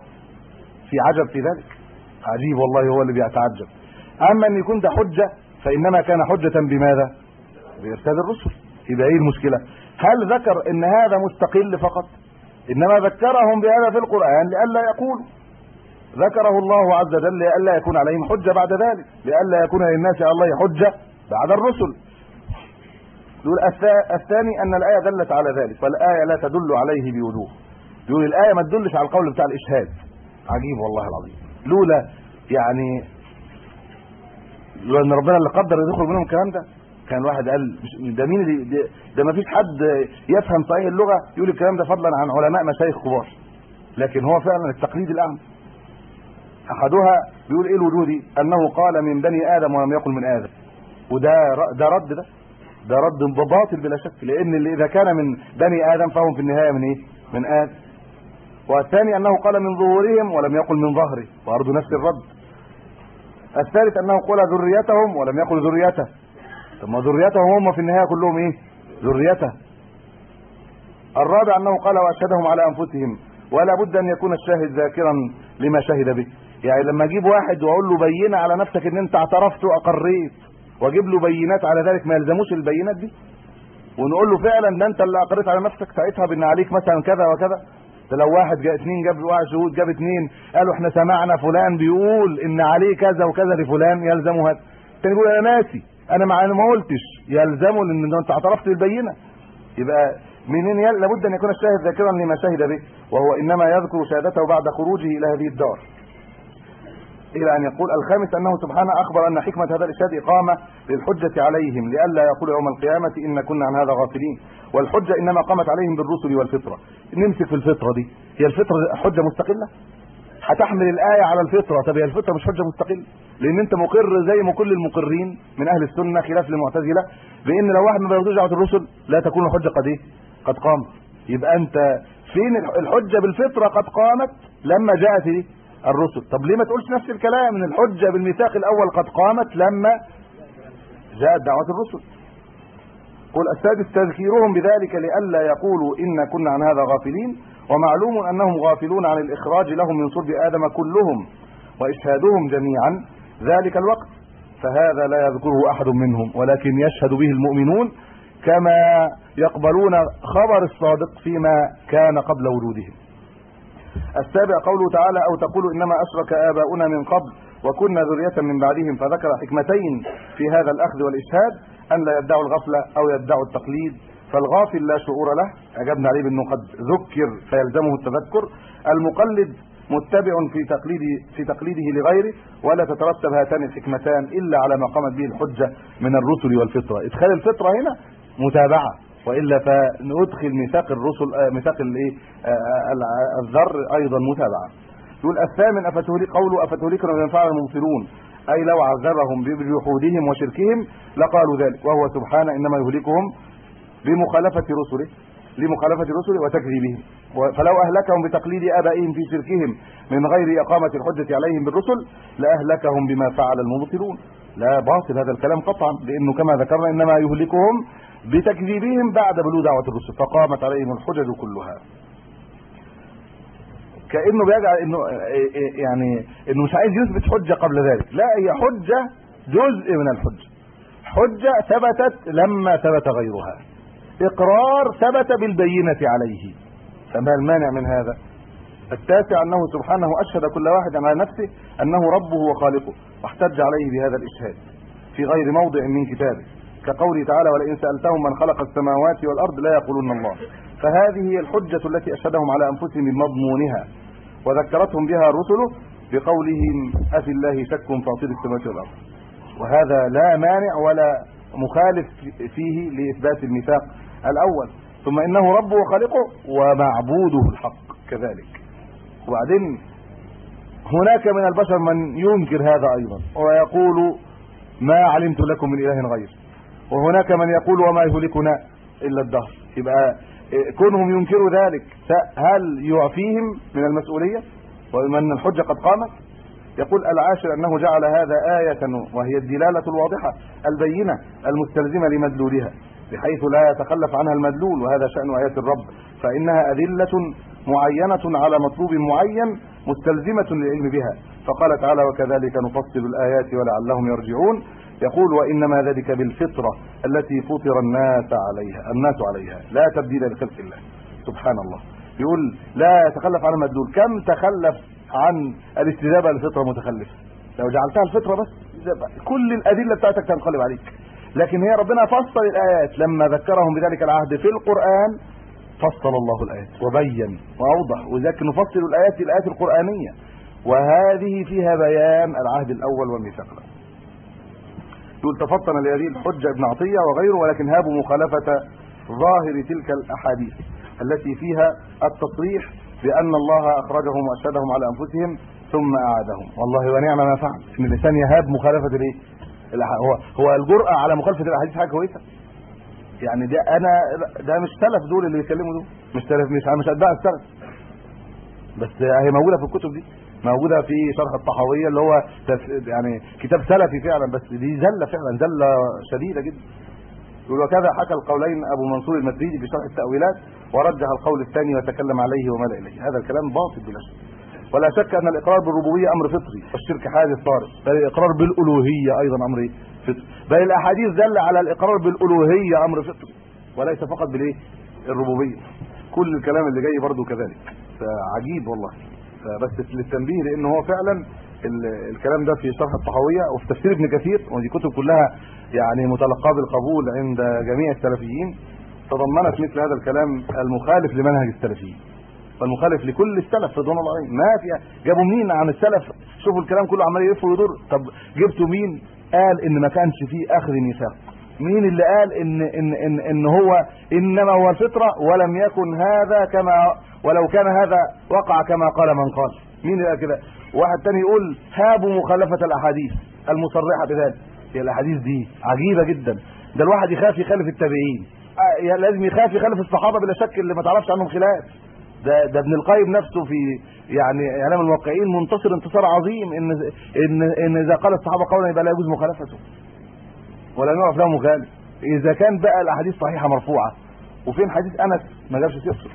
في عجب في ذلك؟ عجيب والله هو اللي بيتعجب. أما ان يكون ده حجة فإنما كان حجة بماذا؟ بإرسال الرسل. يبقى إيه المشكلة؟ هل ذكر إن هذا مستقل فقط؟ إنما ذكرهم بهذا في القرآن لئلا يقولوا. ذكره الله عز وجل لئلا يكون عليهم حجة بعد ذلك لئلا يكون للناس على الله حجة بعد الرسل. يقول الثاني أن الآية دلت على ذلك والايه لا تدل عليه بوضوح يقول الآية ما تدلش على القول بتاع الإشهاد. عجيب والله العظيم. لولا يعني لولا ان ربنا اللي قدر يدخل منهم الكلام ده. كان واحد قال ده مين ده ما فيش حد يفهم صحيح اللغة يقول الكلام ده فضلا عن علماء مشايخ كبار. لكن هو فعلا التقليد الاعمى أحدها بيقول إيه الوجودي أنه قال من بني آدم ولم يقل من آدم. وده ده رد ده. ده رد باطل بلا شك لأن اللي إذا كان من بني آدم فهم في النهاية من إيه؟ من آدم. والثاني أنه قال من ظهورهم ولم يقل من ظهره. برضه نفس الرد. الثالث أنه قال ذريتهم ولم يقل ذريته. ما ذريتهم هم في النهاية كلهم إيه؟ ذريته. الرابع أنه قال وأشهدهم على أنفسهم. ولا بد أن يكون الشاهد ذاكرا لما شهد به. يعني لما أجيب واحد واقول له بين على نفسك ان انت اعترفت واقريت واجيب له بينات على ذلك ما يلزموش البينات دي؟ ونقول له فعلا ده انت اللي اقريت على نفسك ساعتها بان عليك مثلا كذا وكذا. ده لو واحد جاء اثنين جاب واحد شهود جاب اثنين قالوا إحنا سمعنا فلان بيقول ان عليه كذا وكذا لفلان يلزمه هذا. الثاني يقول أنا ناسي أنا أنا ما قلتش يلزمه لأن انت اعترفت بالبينة. يبقى منين. لابد أن يكون الشاهد ذاكرا لما شهد به وهو إنما يذكر شهادته بعد خروجه إلى هذه الدار. إلى أن يقول الخامس أنه سبحانه أخبر أن حكمة هذا الإرشاد إقامة للحجة عليهم لئلا يقول يوم القيامة إن كنا عن هذا غافلين. والحجة إنما قامت عليهم بالرسل والفطرة. نمسك في الفطرة دي. هي الفطرة حجة مستقلة؟ هتحمل الآية على الفطرة. طب هي الفطرة مش حجة مستقلة؟ لأن أنت مقر زي ما كل المقرين من أهل السنة خلاف المعتزله بأن لو واحد ما بيرضوش دعوة الرسل لا تكون الحجة قد إيه؟ قد قامت. يبقى أنت فين الحجة بالفطرة قد قامت لما جاءت إيه؟ الرسل. طب ليه ما تقولش نفس الكلام؟ إن الحجة بالميثاق الأول قد قامت لما جاءت دعوة الرسل. قل السادس تذكيرهم بذلك لئلا يقولوا ان كنا عن هذا غافلين ومعلوم أنهم غافلون عن الإخراج لهم من صلب آدم كلهم وإشهادهم جميعا ذلك الوقت. فهذا لا يذكره أحد منهم ولكن يشهد به المؤمنون كما يقبلون خبر الصادق فيما كان قبل وجودهم. السابع قوله تعالى أو تقولوا إنما أشرك آباؤنا من قبل وكنا ذرية من بعدهم فذكر حكمتين في هذا الأخذ والإشهاد أن لا يدعوا الغفلة أو يدعوا التقليد فالغافل لا شعور له أجبنا عليه بأنه قد ذكر فيلزمه التذكر المقلد متبع في تقليد في تقليده لغيره ولا تترتب هاتان الحكمتان إلا على ما قامت به الحجة من الرسل والفطرة إدخال الفطرة هنا متابعة. وإلا فندخل ميثاق الرسل آه، ميثاق الايه آه، الع- الذر أيضا متابعة. يقول الثامن أفتهلك قوله افتهلكنا بما فعل المبصرون؟ أي لو عذبهم بجحودهم وشركهم لقالوا ذلك. وهو سبحانه إنما يهلكهم بمخالفة رسله لمخالفة رسله وتكذيبهم. فلو أهلكهم بتقليد آبائهم في شركهم من غير إقامة الحجة عليهم بالرسل لأهلكهم بما فعل المبطلون لا باطل هذا الكلام قطعا لأنه كما ذكرنا إنما يهلكهم بتكذيبهم بعد بلوغ دعوة الرسل فقامت عليهم الحجج كلها. كأنه بيجعل إنه يعني إنه مش عايز يثبت حجة قبل ذلك. لا هي حجة جزء من الحجة. حجة ثبتت لما ثبت غيرها. إقرار ثبت بالبينة عليه. فما المانع من هذا؟ التاسع أنه سبحانه أشهد كل واحد على نفسه أنه ربه وخالقه واحتج عليه بهذا الإشهاد في غير موضع من كتابه. كقوله تعالى ولئن سالتهم من خلق السماوات والارض لا يقولون الله فهذه هي الحجه التي اشهدهم على انفسهم بمضمونها وذكرتهم بها رسله بقولهم افي الله شك فاطر السماوات والارض وهذا لا مانع ولا مخالف فيه لإثبات الميثاق الأول. ثم إنه ربه وخالقه ومعبوده الحق كذلك. وبعدين هناك من البشر من ينكر هذا أيضا ويقول ما علمت لكم من إله غير. وهناك من يقول وما يهلكنا إلا الدهر. يبقى كونهم ينكروا ذلك هل يعفيهم من المسؤولية؟ وان الحجة قد قامت؟ يقول العاشر أنه جعل هذا آية وهي الدلالة الواضحة البينة المستلزمة لمدلولها بحيث لا يتخلف عنها المدلول وهذا شأن آيات الرب فإنها أدلة معينة على مطلوب معين مستلزمة للعلم بها. فقال تعالى وكذلك نفصل الآيات ولعلهم يرجعون. يقول وإنما ذلك بالفطرة التي فطر الناس عليها الناس عليها. لا تبديل لخلق الله. سبحان الله. يقول لا يتخلف عن المدلول كم تخلف عن الاستجابه للفطرة متخلفه لو جعلتها الفطرة بس. كل الأدلة بتاعتك تنقلب عليك. لكن هي ربنا فصل الآيات. لما ذكرهم بذلك العهد في القرآن فصل الله الآيات. وبين وأوضح. وذلك نفصل الآيات الآيات القرآنية. وهذه فيها بيان العهد الأول والميثاق الأول. يقول تفطن لهذه الحجة ابن عطية وغيره ولكن هابوا مخالفة ظاهر تلك الأحاديث التي فيها التصريح بأن الله أخرجهم وأشهدهم على أنفسهم ثم أعادهم. والله ونعم ما فعل. إن الإنسان يهاب مخالفة الايه هو هو الجرأة على مخالفة الأحاديث حاجة كويسة. يعني ده أنا ده مش سلف دول اللي بيتكلموا دول. مش سلف مش مش أتباع السلف. بس هي موجودة في الكتب دي. موجودة في شرح الطحاوية اللي هو يعني كتاب سلفي فعلا بس دي زلة فعلا زلة شديدة جدا. يقول وكذا حكى القولين أبو منصور المتريدي في شرح التأويلات ورجح القول الثاني وتكلم عليه ومال إليه. هذا الكلام باطل بلا شك. ولا شك أن الإقرار بالربوبية أمر فطري والشرك حادث طارئ. بل الإقرار بالألوهية أيضا أمر؟ فطري. بل الأحاديث دل على الإقرار بالألوهية أمر فطري وليس فقط بالإيه؟ الربوبية. كل الكلام اللي جاي برضو كذلك. فعجيب والله. فبس للتنبيه لأن هو فعلا ال- الكلام ده في شرح الطحاوية وفي تفسير ابن كثير ودي كتب كلها يعني متلقاة بالقبول عند جميع السلفيين تضمنت مثل هذا الكلام المخالف لمنهج السلفيين. والمخالف لكل السلف رضوان الله عليهم ما في جابوا منين عن السلف؟ شوفوا الكلام كله عمال يلف ويدور. طب جبتوا مين؟ قال إن ما كانش فيه أخذ ميثاق. مين اللي قال إن إن إن, إن هو إنما هو الفطرة ولم يكن هذا كما ولو كان هذا وقع كما قال من قال. مين اللي قال كده؟ واحد تاني يقول هابوا مخالفة الأحاديث المصرحة بذلك هي الأحاديث دي عجيبة جدا. ده الواحد يخاف يخالف التابعين. آه، لازم يخاف يخالف الصحابة بلا شك اللي ما تعرفش عنهم خلاف. ده ده ابن القيم نفسه في يعني إعلام الواقعين منتصر انتصار عظيم إن إن إن إذا قال الصحابة قولا يبقى لا يجوز مخالفته. ولا نعرف له مخالف إذا كان بقى الأحاديث صحيحة مرفوعة وفين حديث أنس؟ ما جابش سيرته.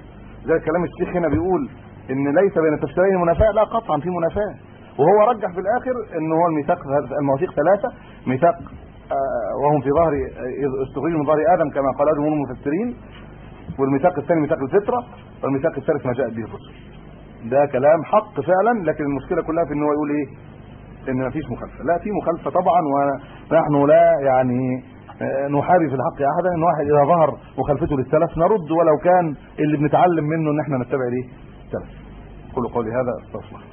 زي كلام الشيخ هنا بيقول إن ليس بين التفسيرين منافاة لا قطعا في منافاة. وهو رجح في الآخر إن هو الميثاق المواثيق ثلاثة. ميثاق آه، وهم في ظهر استخرجوا من ظهر آدم كما قال جمهور المفسرين. والميثاق الثاني ميثاق الفطرة والميثاق الثالث ما جاءت به الرسل. ده كلام حق فعلا لكن المشكلة كلها في إن هو يقول إيه؟ إن ما فيش مخالفة. لا في مخالفة طبعا ونحن لا يعني آه، نحارب في الحق احدا. إن واحد إذا ظهر مخالفته للسلف نرد ولو كان اللي بنتعلم منه إن إحنا نتبع إيه السلف. قولوا قولي هذا أستغفر